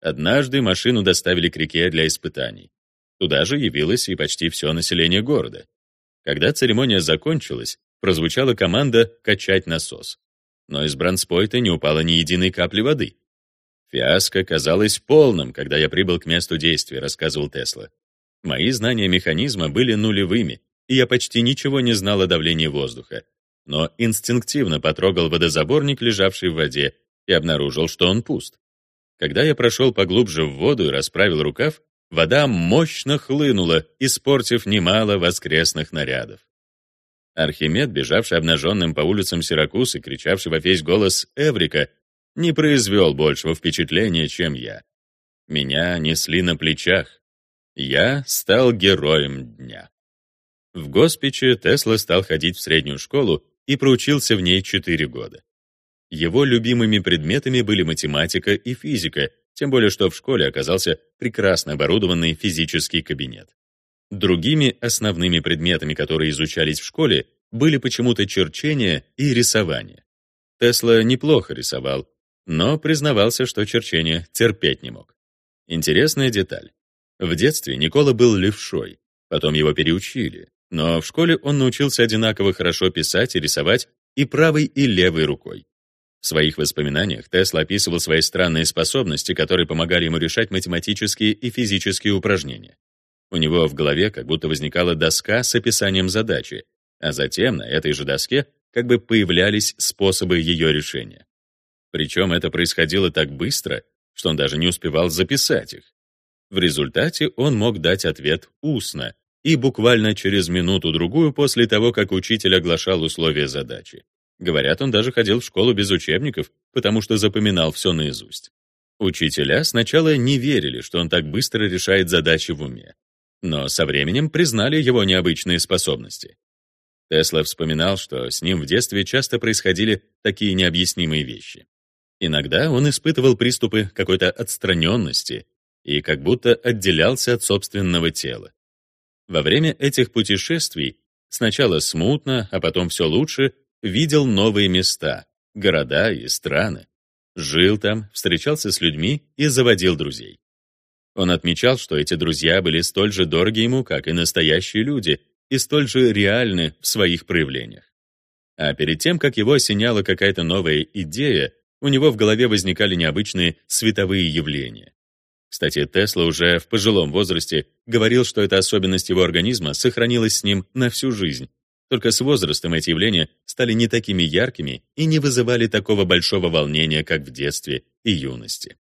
Однажды машину доставили к реке для испытаний. Туда же явилось и почти все население города. Когда церемония закончилась, прозвучала команда «качать насос». Но из бронспойта не упало ни единой капли воды. Фиаско казалось полным, когда я прибыл к месту действия, рассказывал Тесла. Мои знания механизма были нулевыми, и я почти ничего не знал о давлении воздуха, но инстинктивно потрогал водозаборник, лежавший в воде, и обнаружил, что он пуст. Когда я прошел поглубже в воду и расправил рукав, вода мощно хлынула, испортив немало воскресных нарядов. Архимед, бежавший обнаженным по улицам Сиракуз и кричавший во весь голос «Эврика», не произвел большего впечатления, чем я. Меня несли на плечах. Я стал героем дня. В Госпиче Тесла стал ходить в среднюю школу и проучился в ней 4 года. Его любимыми предметами были математика и физика, тем более что в школе оказался прекрасно оборудованный физический кабинет. Другими основными предметами, которые изучались в школе, были почему-то черчение и рисование. Тесла неплохо рисовал, но признавался, что черчение терпеть не мог. Интересная деталь. В детстве Никола был левшой, потом его переучили, но в школе он научился одинаково хорошо писать и рисовать и правой, и левой рукой. В своих воспоминаниях Тесла описывал свои странные способности, которые помогали ему решать математические и физические упражнения. У него в голове как будто возникала доска с описанием задачи, а затем на этой же доске как бы появлялись способы ее решения. Причем это происходило так быстро, что он даже не успевал записать их. В результате он мог дать ответ устно, и буквально через минуту-другую после того, как учитель оглашал условия задачи. Говорят, он даже ходил в школу без учебников, потому что запоминал все наизусть. Учителя сначала не верили, что он так быстро решает задачи в уме, но со временем признали его необычные способности. Тесла вспоминал, что с ним в детстве часто происходили такие необъяснимые вещи. Иногда он испытывал приступы какой-то отстраненности и как будто отделялся от собственного тела. Во время этих путешествий сначала смутно, а потом все лучше видел новые места, города и страны. Жил там, встречался с людьми и заводил друзей. Он отмечал, что эти друзья были столь же дороги ему, как и настоящие люди, и столь же реальны в своих проявлениях. А перед тем, как его осеняла какая-то новая идея, у него в голове возникали необычные световые явления. Кстати, Тесла уже в пожилом возрасте говорил, что эта особенность его организма сохранилась с ним на всю жизнь. Только с возрастом эти явления стали не такими яркими и не вызывали такого большого волнения, как в детстве и юности.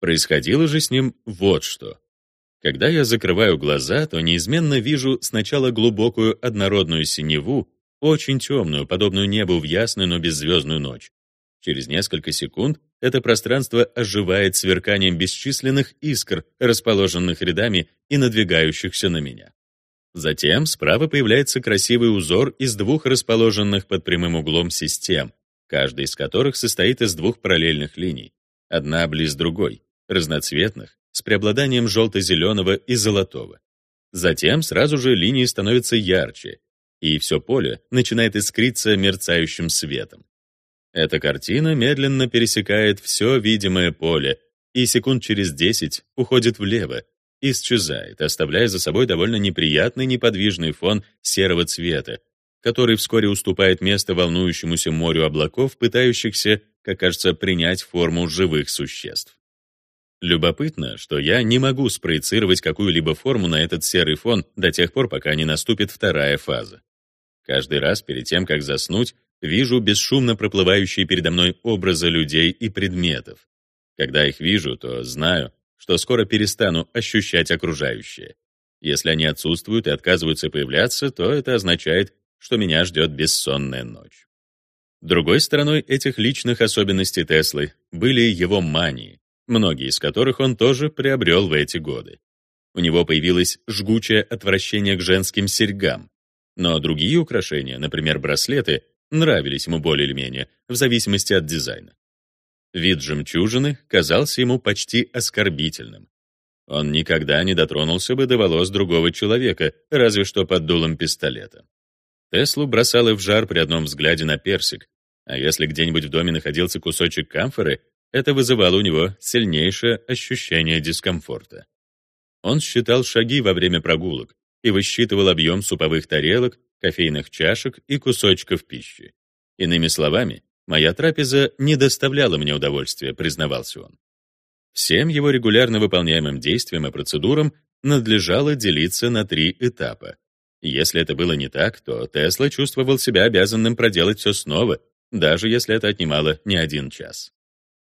Происходило же с ним вот что. Когда я закрываю глаза, то неизменно вижу сначала глубокую однородную синеву, очень темную, подобную небу в ясную, но беззвездную ночь. Через несколько секунд это пространство оживает сверканием бесчисленных искр, расположенных рядами и надвигающихся на меня. Затем справа появляется красивый узор из двух расположенных под прямым углом систем, каждая из которых состоит из двух параллельных линий, одна близ другой, разноцветных, с преобладанием желто-зеленого и золотого. Затем сразу же линии становятся ярче, и все поле начинает искриться мерцающим светом. Эта картина медленно пересекает все видимое поле и секунд через 10 уходит влево, исчезает, оставляя за собой довольно неприятный неподвижный фон серого цвета, который вскоре уступает место волнующемуся морю облаков, пытающихся, как кажется, принять форму живых существ. Любопытно, что я не могу спроецировать какую-либо форму на этот серый фон до тех пор, пока не наступит вторая фаза. Каждый раз перед тем, как заснуть, вижу бесшумно проплывающие передо мной образы людей и предметов. Когда их вижу, то знаю, что скоро перестану ощущать окружающее. Если они отсутствуют и отказываются появляться, то это означает, что меня ждет бессонная ночь. Другой стороной этих личных особенностей Теслы были его мании, многие из которых он тоже приобрел в эти годы. У него появилось жгучее отвращение к женским серьгам, но другие украшения, например, браслеты, нравились ему более или менее, в зависимости от дизайна. Вид жемчужины казался ему почти оскорбительным. Он никогда не дотронулся бы до волос другого человека, разве что под дулом пистолета. Теслу бросало в жар при одном взгляде на персик, а если где-нибудь в доме находился кусочек камфоры, это вызывало у него сильнейшее ощущение дискомфорта. Он считал шаги во время прогулок и высчитывал объем суповых тарелок, кофейных чашек и кусочков пищи. Иными словами, моя трапеза не доставляла мне удовольствия, признавался он. Всем его регулярно выполняемым действиям и процедурам надлежало делиться на три этапа. Если это было не так, то Тесла чувствовал себя обязанным проделать все снова, даже если это отнимало не один час.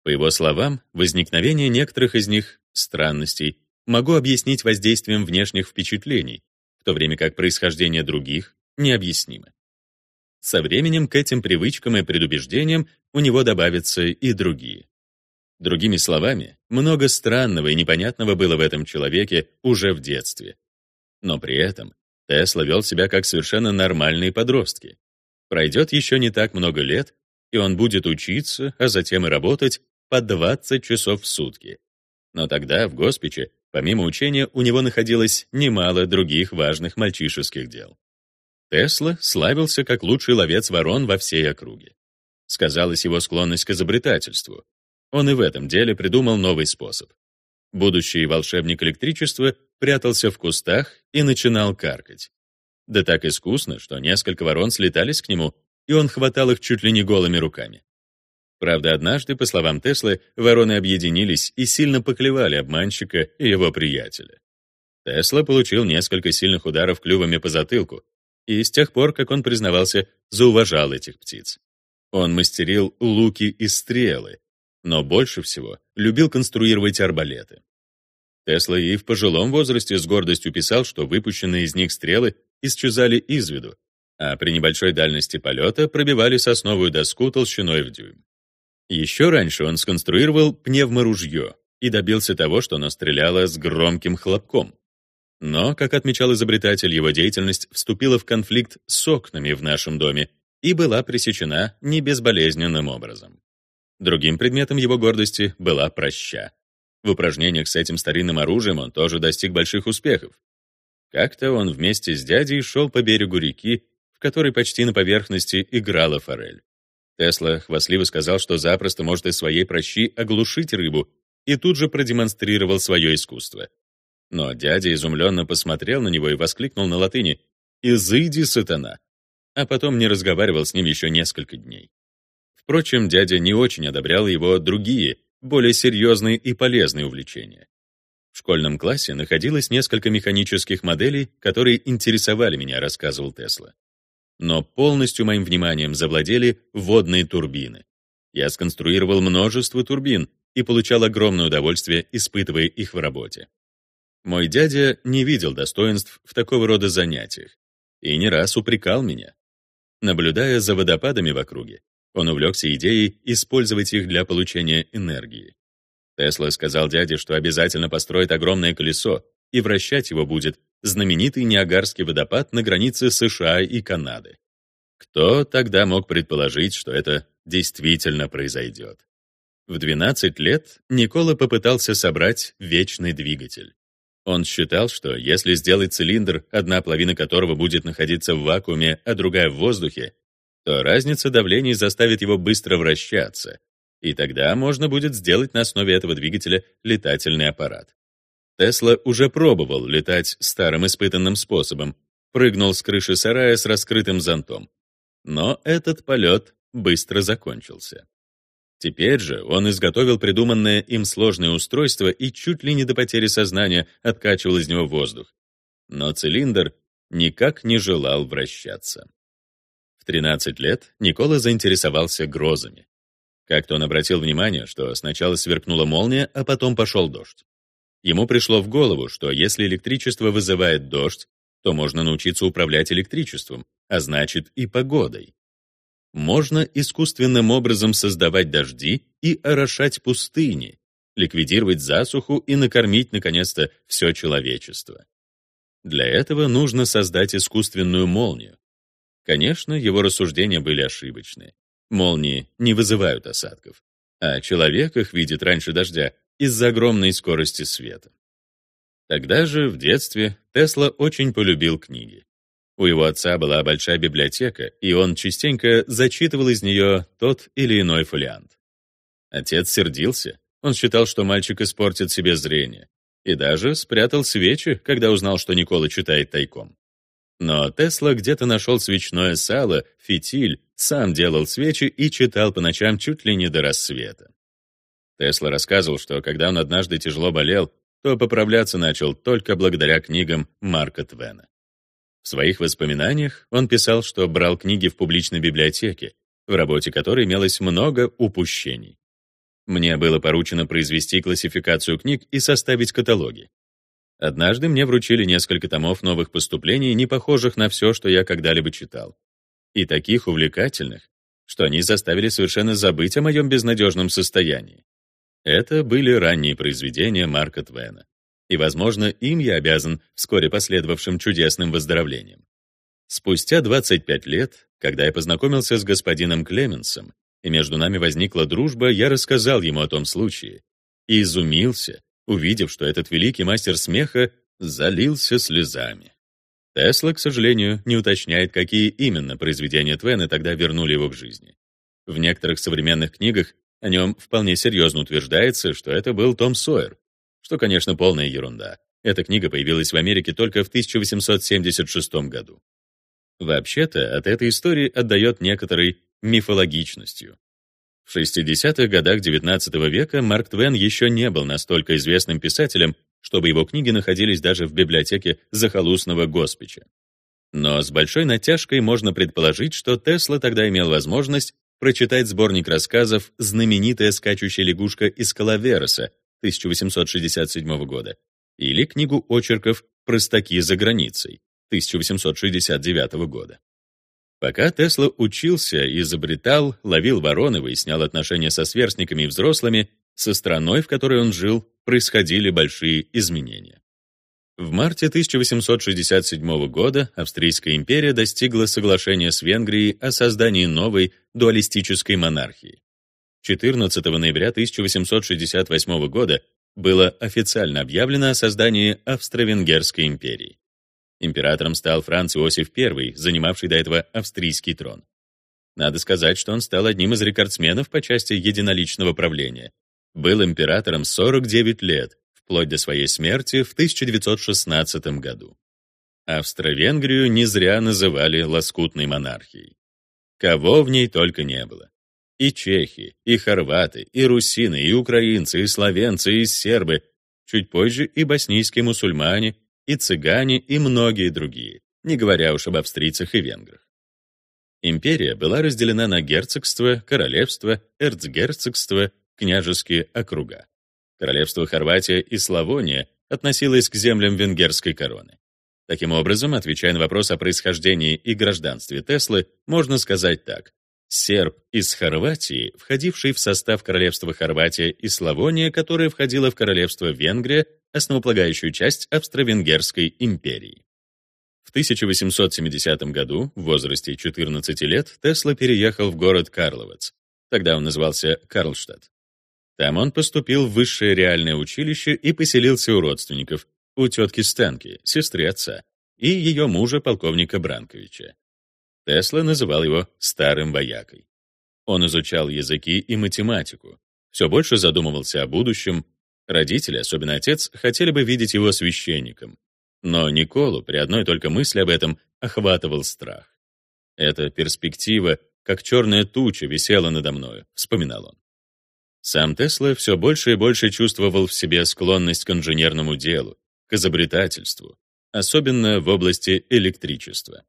По его словам, возникновение некоторых из них, странностей, могу объяснить воздействием внешних впечатлений, в то время как происхождение других необъяснимо. Со временем к этим привычкам и предубеждениям у него добавятся и другие. Другими словами, много странного и непонятного было в этом человеке уже в детстве. Но при этом Тесла вел себя как совершенно нормальные подростки. Пройдет еще не так много лет, и он будет учиться, а затем и работать по 20 часов в сутки. Но тогда в госпиче, помимо учения, у него находилось немало других важных мальчишеских дел. Тесла славился как лучший ловец ворон во всей округе. Сказалась его склонность к изобретательству. Он и в этом деле придумал новый способ. Будущий волшебник электричества прятался в кустах и начинал каркать. Да так искусно, что несколько ворон слетались к нему, и он хватал их чуть ли не голыми руками. Правда, однажды, по словам Теслы, вороны объединились и сильно поклевали обманщика и его приятеля. Тесла получил несколько сильных ударов клювами по затылку, и с тех пор, как он признавался, зауважал этих птиц. Он мастерил луки и стрелы, но больше всего любил конструировать арбалеты. Тесла и в пожилом возрасте с гордостью писал, что выпущенные из них стрелы исчезали из виду, а при небольшой дальности полета пробивали сосновую доску толщиной в дюйм. Еще раньше он сконструировал пневморужье и добился того, что оно стреляло с громким хлопком. Но, как отмечал изобретатель, его деятельность вступила в конфликт с окнами в нашем доме и была пресечена не безболезненным образом. Другим предметом его гордости была проща. В упражнениях с этим старинным оружием он тоже достиг больших успехов. Как-то он вместе с дядей шел по берегу реки, в которой почти на поверхности играла форель. Тесла хвастливо сказал, что запросто может из своей прощи оглушить рыбу, и тут же продемонстрировал свое искусство. Но дядя изумленно посмотрел на него и воскликнул на латыни «Изыди, сатана!», а потом не разговаривал с ним еще несколько дней. Впрочем, дядя не очень одобрял его другие, более серьезные и полезные увлечения. В школьном классе находилось несколько механических моделей, которые интересовали меня, рассказывал Тесла. Но полностью моим вниманием завладели водные турбины. Я сконструировал множество турбин и получал огромное удовольствие, испытывая их в работе. Мой дядя не видел достоинств в такого рода занятиях и не раз упрекал меня. Наблюдая за водопадами в округе, он увлекся идеей использовать их для получения энергии. Тесла сказал дяде, что обязательно построит огромное колесо, и вращать его будет знаменитый Ниагарский водопад на границе США и Канады. Кто тогда мог предположить, что это действительно произойдет? В 12 лет Никола попытался собрать вечный двигатель. Он считал, что если сделать цилиндр, одна половина которого будет находиться в вакууме, а другая в воздухе, то разница давлений заставит его быстро вращаться, и тогда можно будет сделать на основе этого двигателя летательный аппарат. Тесла уже пробовал летать старым испытанным способом, прыгнул с крыши сарая с раскрытым зонтом. Но этот полет быстро закончился. Теперь же он изготовил придуманное им сложное устройство и чуть ли не до потери сознания откачивал из него воздух. Но цилиндр никак не желал вращаться. В 13 лет Никола заинтересовался грозами. Как-то он обратил внимание, что сначала сверкнула молния, а потом пошел дождь. Ему пришло в голову, что если электричество вызывает дождь, то можно научиться управлять электричеством, а значит и погодой. Можно искусственным образом создавать дожди и орошать пустыни, ликвидировать засуху и накормить, наконец-то, все человечество. Для этого нужно создать искусственную молнию. Конечно, его рассуждения были ошибочны. Молнии не вызывают осадков, а человек их видит раньше дождя из-за огромной скорости света. Тогда же, в детстве, Тесла очень полюбил книги. У его отца была большая библиотека, и он частенько зачитывал из нее тот или иной фолиант. Отец сердился. Он считал, что мальчик испортит себе зрение, и даже спрятал свечи, когда узнал, что Никола читает тайком. Но Тесла где-то нашел свечное сало, фитиль, сам делал свечи и читал по ночам чуть ли не до рассвета. Тесла рассказывал, что когда он однажды тяжело болел, то поправляться начал только благодаря книгам Марка Твена. В своих воспоминаниях он писал, что брал книги в публичной библиотеке, в работе которой имелось много упущений. Мне было поручено произвести классификацию книг и составить каталоги. Однажды мне вручили несколько томов новых поступлений, не похожих на все, что я когда-либо читал. И таких увлекательных, что они заставили совершенно забыть о моем безнадежном состоянии. Это были ранние произведения Марка Твена. И, возможно, им я обязан вскоре последовавшим чудесным выздоровлением. Спустя 25 лет, когда я познакомился с господином Клеменсом, и между нами возникла дружба, я рассказал ему о том случае. И изумился, увидев, что этот великий мастер смеха залился слезами. Тесла, к сожалению, не уточняет, какие именно произведения Твена тогда вернули его к жизни. В некоторых современных книгах о нем вполне серьезно утверждается, что это был Том Сойер, что, конечно, полная ерунда. Эта книга появилась в Америке только в 1876 году. Вообще-то, от этой истории отдает некоторой мифологичностью. В 60-х годах XIX века Марк Твен еще не был настолько известным писателем, чтобы его книги находились даже в библиотеке захолустного Госпича. Но с большой натяжкой можно предположить, что Тесла тогда имел возможность прочитать сборник рассказов «Знаменитая скачущая лягушка из Калавероса» 1867 года или книгу очерков «Простаки за границей» 1869 года. Пока Тесла учился, изобретал, ловил ворон и выяснял отношения со сверстниками и взрослыми, со страной, в которой он жил, происходили большие изменения. В марте 1867 года Австрийская империя достигла соглашения с Венгрией о создании новой дуалистической монархии. 14 ноября 1868 года было официально объявлено о создании Австро-Венгерской империи. Императором стал Франц Иосиф I, занимавший до этого австрийский трон. Надо сказать, что он стал одним из рекордсменов по части единоличного правления. Был императором 49 лет, вплоть до своей смерти в 1916 году. Австро-Венгрию не зря называли лоскутной монархией. Кого в ней только не было. И чехи, и хорваты, и русины, и украинцы, и словенцы, и сербы, чуть позже и боснийские мусульмане, и цыгане, и многие другие, не говоря уж об австрийцах и венграх. Империя была разделена на герцогство, королевство, эрцгерцогство, княжеские округа. Королевство Хорватия и Славония относилось к землям венгерской короны. Таким образом, отвечая на вопрос о происхождении и гражданстве Теслы, можно сказать так. Серб из Хорватии, входивший в состав королевства Хорватия и Славония, которое входило в королевство Венгрия, основополагающую часть Австро-Венгерской империи. В 1870 году, в возрасте 14 лет, Тесла переехал в город Карловец. Тогда он назывался Карлштадт. Там он поступил в высшее реальное училище и поселился у родственников, у тетки Стенки, сестры отца, и ее мужа, полковника Бранковича. Тесла называл его «старым воякой». Он изучал языки и математику, все больше задумывался о будущем. Родители, особенно отец, хотели бы видеть его священником. Но Николу при одной только мысли об этом охватывал страх. «Эта перспектива, как черная туча, висела надо мною», — вспоминал он. Сам Тесла все больше и больше чувствовал в себе склонность к инженерному делу, к изобретательству, особенно в области электричества.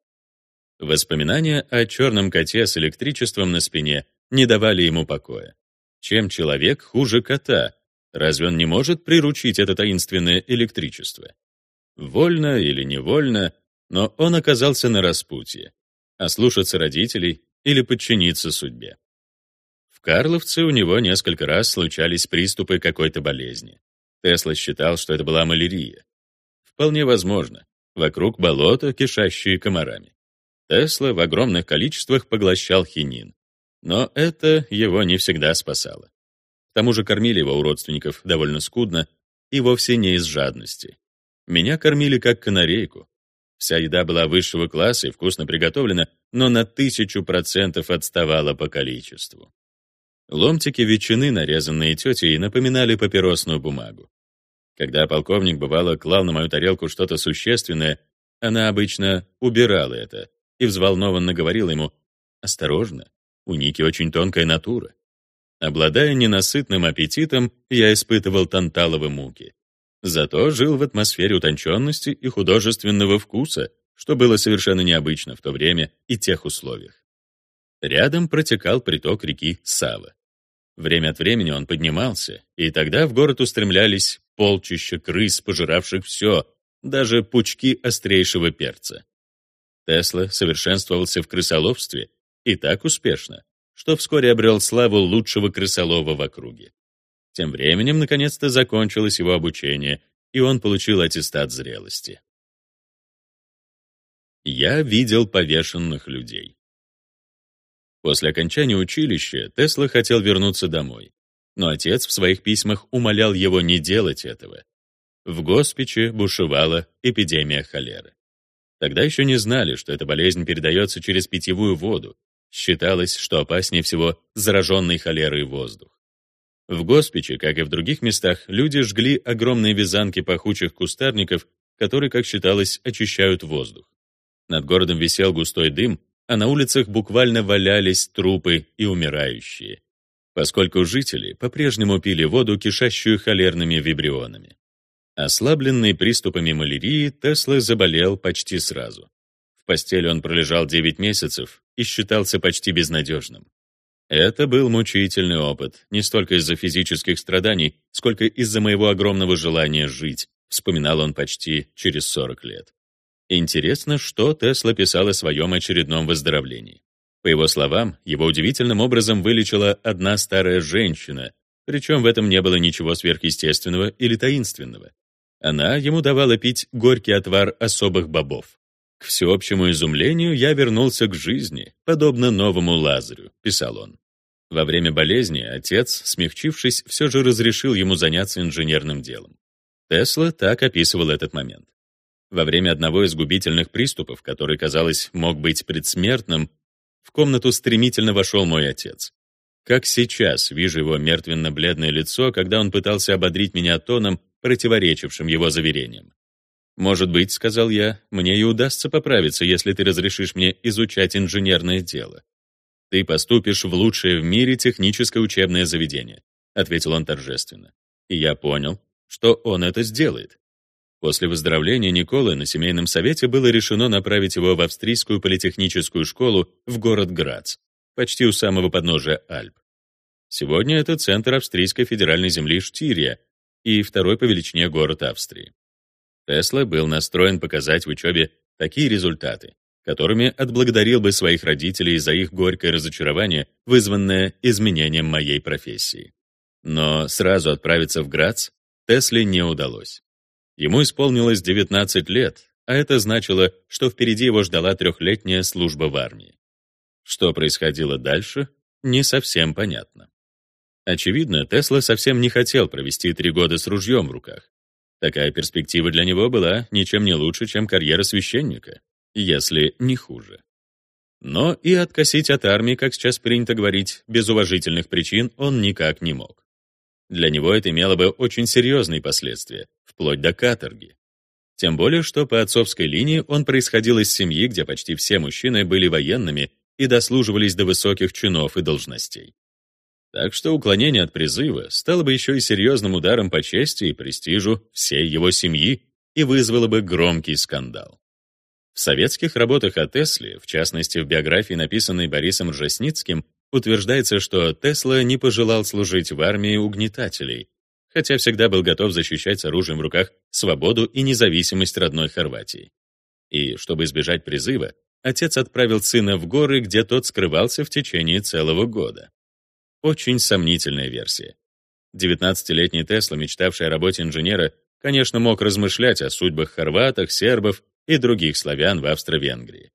Воспоминания о черном коте с электричеством на спине не давали ему покоя. Чем человек хуже кота? Разве он не может приручить это таинственное электричество? Вольно или невольно, но он оказался на распутье. Ослушаться родителей или подчиниться судьбе. В Карловце у него несколько раз случались приступы какой-то болезни. Тесла считал, что это была малярия. Вполне возможно. Вокруг болота, кишащие комарами. Тесла в огромных количествах поглощал хинин. Но это его не всегда спасало. К тому же кормили его у родственников довольно скудно и вовсе не из жадности. Меня кормили как канарейку. Вся еда была высшего класса и вкусно приготовлена, но на тысячу процентов отставала по количеству. Ломтики ветчины, нарезанные тетей, напоминали папиросную бумагу. Когда полковник, бывало, клал на мою тарелку что-то существенное, она обычно убирала это и взволнованно говорила ему «Осторожно, у Ники очень тонкая натура». Обладая ненасытным аппетитом, я испытывал танталовы муки. Зато жил в атмосфере утонченности и художественного вкуса, что было совершенно необычно в то время и тех условиях. Рядом протекал приток реки Сава. Время от времени он поднимался, и тогда в город устремлялись полчища крыс, пожиравших все, даже пучки острейшего перца. Тесла совершенствовался в крысоловстве и так успешно, что вскоре обрел славу лучшего крысолова в округе. Тем временем, наконец-то, закончилось его обучение, и он получил аттестат зрелости. Я видел повешенных людей. После окончания училища Тесла хотел вернуться домой, но отец в своих письмах умолял его не делать этого. В Госпиче бушевала эпидемия холеры. Тогда еще не знали, что эта болезнь передается через питьевую воду. Считалось, что опаснее всего зараженный холерой воздух. В Госпиче, как и в других местах, люди жгли огромные вязанки пахучих кустарников, которые, как считалось, очищают воздух. Над городом висел густой дым, а на улицах буквально валялись трупы и умирающие, поскольку жители по-прежнему пили воду, кишащую холерными вибрионами. Ослабленный приступами малярии, Тесла заболел почти сразу. В постели он пролежал 9 месяцев и считался почти безнадежным. Это был мучительный опыт, не столько из-за физических страданий, сколько из-за моего огромного желания жить, вспоминал он почти через 40 лет. Интересно, что Тесла писал о своем очередном выздоровлении. По его словам, его удивительным образом вылечила одна старая женщина, причем в этом не было ничего сверхъестественного или таинственного. Она ему давала пить горький отвар особых бобов. К всеобщему изумлению я вернулся к жизни, подобно новому Лазарю, писал он. Во время болезни отец, смягчившись, все же разрешил ему заняться инженерным делом. Тесла так описывал этот момент. Во время одного из губительных приступов, который, казалось, мог быть предсмертным, в комнату стремительно вошел мой отец. Как сейчас вижу его мертвенно-бледное лицо, когда он пытался ободрить меня тоном, противоречившим его заверениям. «Может быть, — сказал я, — мне и удастся поправиться, если ты разрешишь мне изучать инженерное дело. «Ты поступишь в лучшее в мире техническое учебное заведение», ответил он торжественно. И я понял, что он это сделает. После выздоровления Николы на семейном совете было решено направить его в австрийскую политехническую школу в город Грац, почти у самого подножия Альп. Сегодня это центр австрийской федеральной земли Штирия и второй по величине город Австрии. Тесла был настроен показать в учебе такие результаты, которыми отблагодарил бы своих родителей за их горькое разочарование, вызванное изменением моей профессии. Но сразу отправиться в Грац Тесле не удалось. Ему исполнилось 19 лет, а это значило, что впереди его ждала трехлетняя служба в армии. Что происходило дальше, не совсем понятно. Очевидно, Тесла совсем не хотел провести три года с ружьем в руках. Такая перспектива для него была ничем не лучше, чем карьера священника, если не хуже. Но и откосить от армии, как сейчас принято говорить, без уважительных причин он никак не мог. Для него это имело бы очень серьезные последствия, вплоть до каторги. Тем более, что по отцовской линии он происходил из семьи, где почти все мужчины были военными и дослуживались до высоких чинов и должностей. Так что уклонение от призыва стало бы еще и серьезным ударом по чести и престижу всей его семьи и вызвало бы громкий скандал. В советских работах о Тесле, в частности в биографии, написанной Борисом Ржесницким, утверждается, что Тесла не пожелал служить в армии угнетателей, хотя всегда был готов защищать с оружием в руках свободу и независимость родной Хорватии. И, чтобы избежать призыва, отец отправил сына в горы, где тот скрывался в течение целого года. Очень сомнительная версия. 19-летний Тесла, мечтавший о работе инженера, конечно, мог размышлять о судьбах хорватов, сербов и других славян в Австро-Венгрии.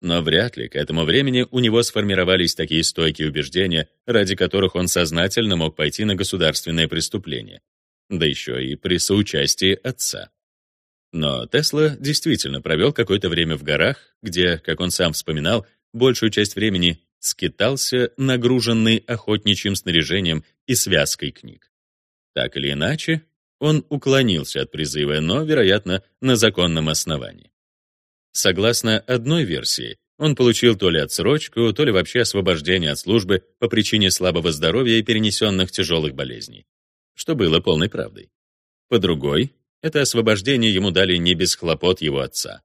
Но вряд ли к этому времени у него сформировались такие стойкие убеждения, ради которых он сознательно мог пойти на государственное преступление, да еще и при соучастии отца. Но Тесла действительно провел какое-то время в горах, где, как он сам вспоминал, большую часть времени скитался, нагруженный охотничьим снаряжением и связкой книг. Так или иначе, он уклонился от призыва, но, вероятно, на законном основании. Согласно одной версии, он получил то ли отсрочку, то ли вообще освобождение от службы по причине слабого здоровья и перенесенных тяжелых болезней, что было полной правдой. По другой, это освобождение ему дали не без хлопот его отца.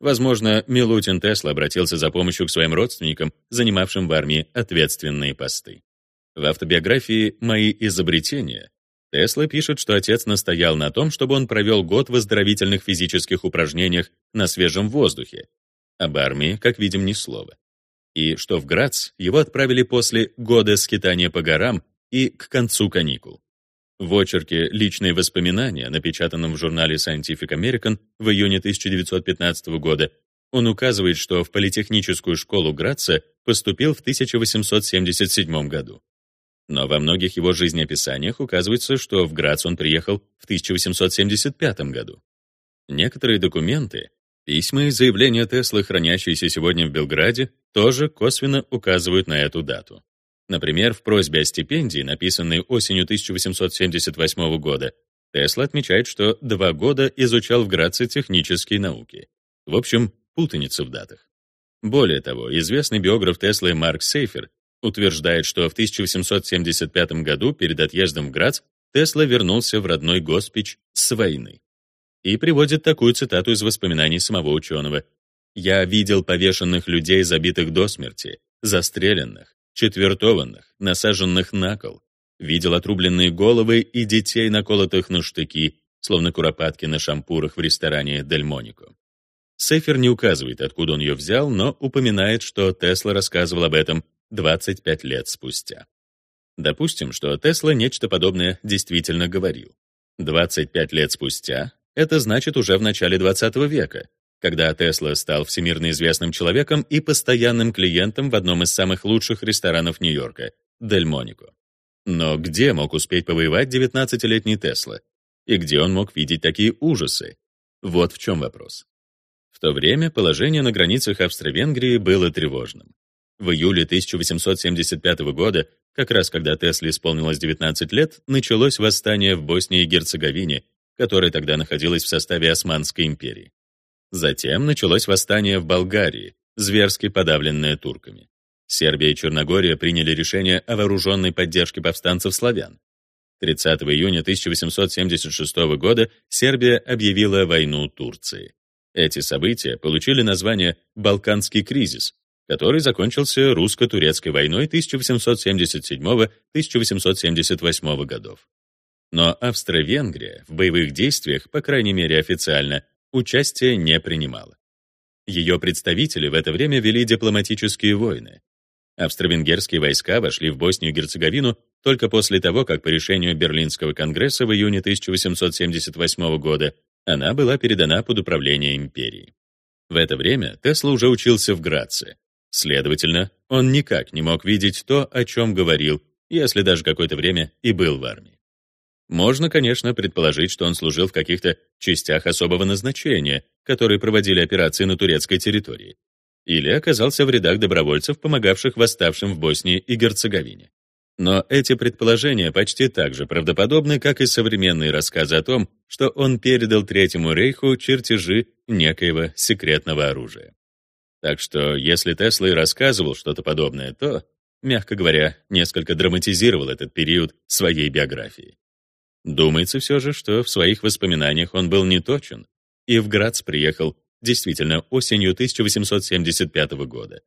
Возможно, Милутин Тесла обратился за помощью к своим родственникам, занимавшим в армии ответственные посты. В автобиографии «Мои изобретения» Тесла пишет, что отец настоял на том, чтобы он провел год в оздоровительных физических упражнениях на свежем воздухе. Об армии, как видим, ни слова. И что в Грац его отправили после года скитания по горам и к концу каникул. В очерке «Личные воспоминания», напечатанном в журнале Scientific American в июне 1915 года, он указывает, что в политехническую школу Граца поступил в 1877 году. Но во многих его жизнеописаниях указывается, что в Грац он приехал в 1875 году. Некоторые документы, письма и заявления Теслы, хранящиеся сегодня в Белграде, тоже косвенно указывают на эту дату. Например, в просьбе о стипендии, написанной осенью 1878 года, Тесла отмечает, что два года изучал в Граце технические науки. В общем, путаница в датах. Более того, известный биограф Теслы Марк Сейфер утверждает, что в 1875 году перед отъездом в Грац Тесла вернулся в родной Госпич с войны. И приводит такую цитату из воспоминаний самого ученого. «Я видел повешенных людей, забитых до смерти, застреленных, четвертованных, насаженных на кол, видел отрубленные головы и детей, наколотых на штыки, словно куропатки на шампурах в ресторане «Дель Монико». Сефер не указывает, откуда он ее взял, но упоминает, что Тесла рассказывал об этом 25 лет спустя. Допустим, что Тесла нечто подобное действительно говорил. 25 лет спустя — это значит уже в начале 20 века, когда Тесла стал всемирно известным человеком и постоянным клиентом в одном из самых лучших ресторанов Нью-Йорка — Дель Монико. Но где мог успеть повоевать 19-летний Тесла? И где он мог видеть такие ужасы? Вот в чем вопрос. В то время положение на границах Австро-Венгрии было тревожным. В июле 1875 года, как раз когда Тесле исполнилось 19 лет, началось восстание в Боснии и Герцеговине, которое тогда находилось в составе Османской империи. Затем началось восстание в Болгарии, зверски подавленное турками. Сербия и Черногория приняли решение о вооруженной поддержке повстанцев славян. 30 июня 1876 года Сербия объявила войну Турции. Эти события получили название «Балканский кризис», который закончился русско-турецкой войной 1877-1878 годов. Но Австро-Венгрия в боевых действиях, по крайней мере официально, участия не принимала. Ее представители в это время вели дипломатические войны. Австро-венгерские войска вошли в Боснию и Герцеговину только после того, как по решению Берлинского конгресса в июне 1878 года она была передана под управление империи. В это время Тесла уже учился в Граце. Следовательно, он никак не мог видеть то, о чем говорил, если даже какое-то время и был в армии. Можно, конечно, предположить, что он служил в каких-то частях особого назначения, которые проводили операции на турецкой территории, или оказался в рядах добровольцев, помогавших восставшим в Боснии и Герцеговине. Но эти предположения почти так же правдоподобны, как и современные рассказы о том, что он передал Третьему рейху чертежи некоего секретного оружия. Так что, если Тесла и рассказывал что-то подобное, то, мягко говоря, несколько драматизировал этот период своей биографии. Думается все же, что в своих воспоминаниях он был неточен, и в Грац приехал действительно осенью 1875 года.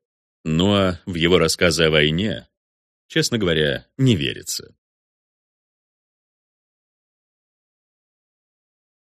Ну а в его рассказы о войне, честно говоря, не верится.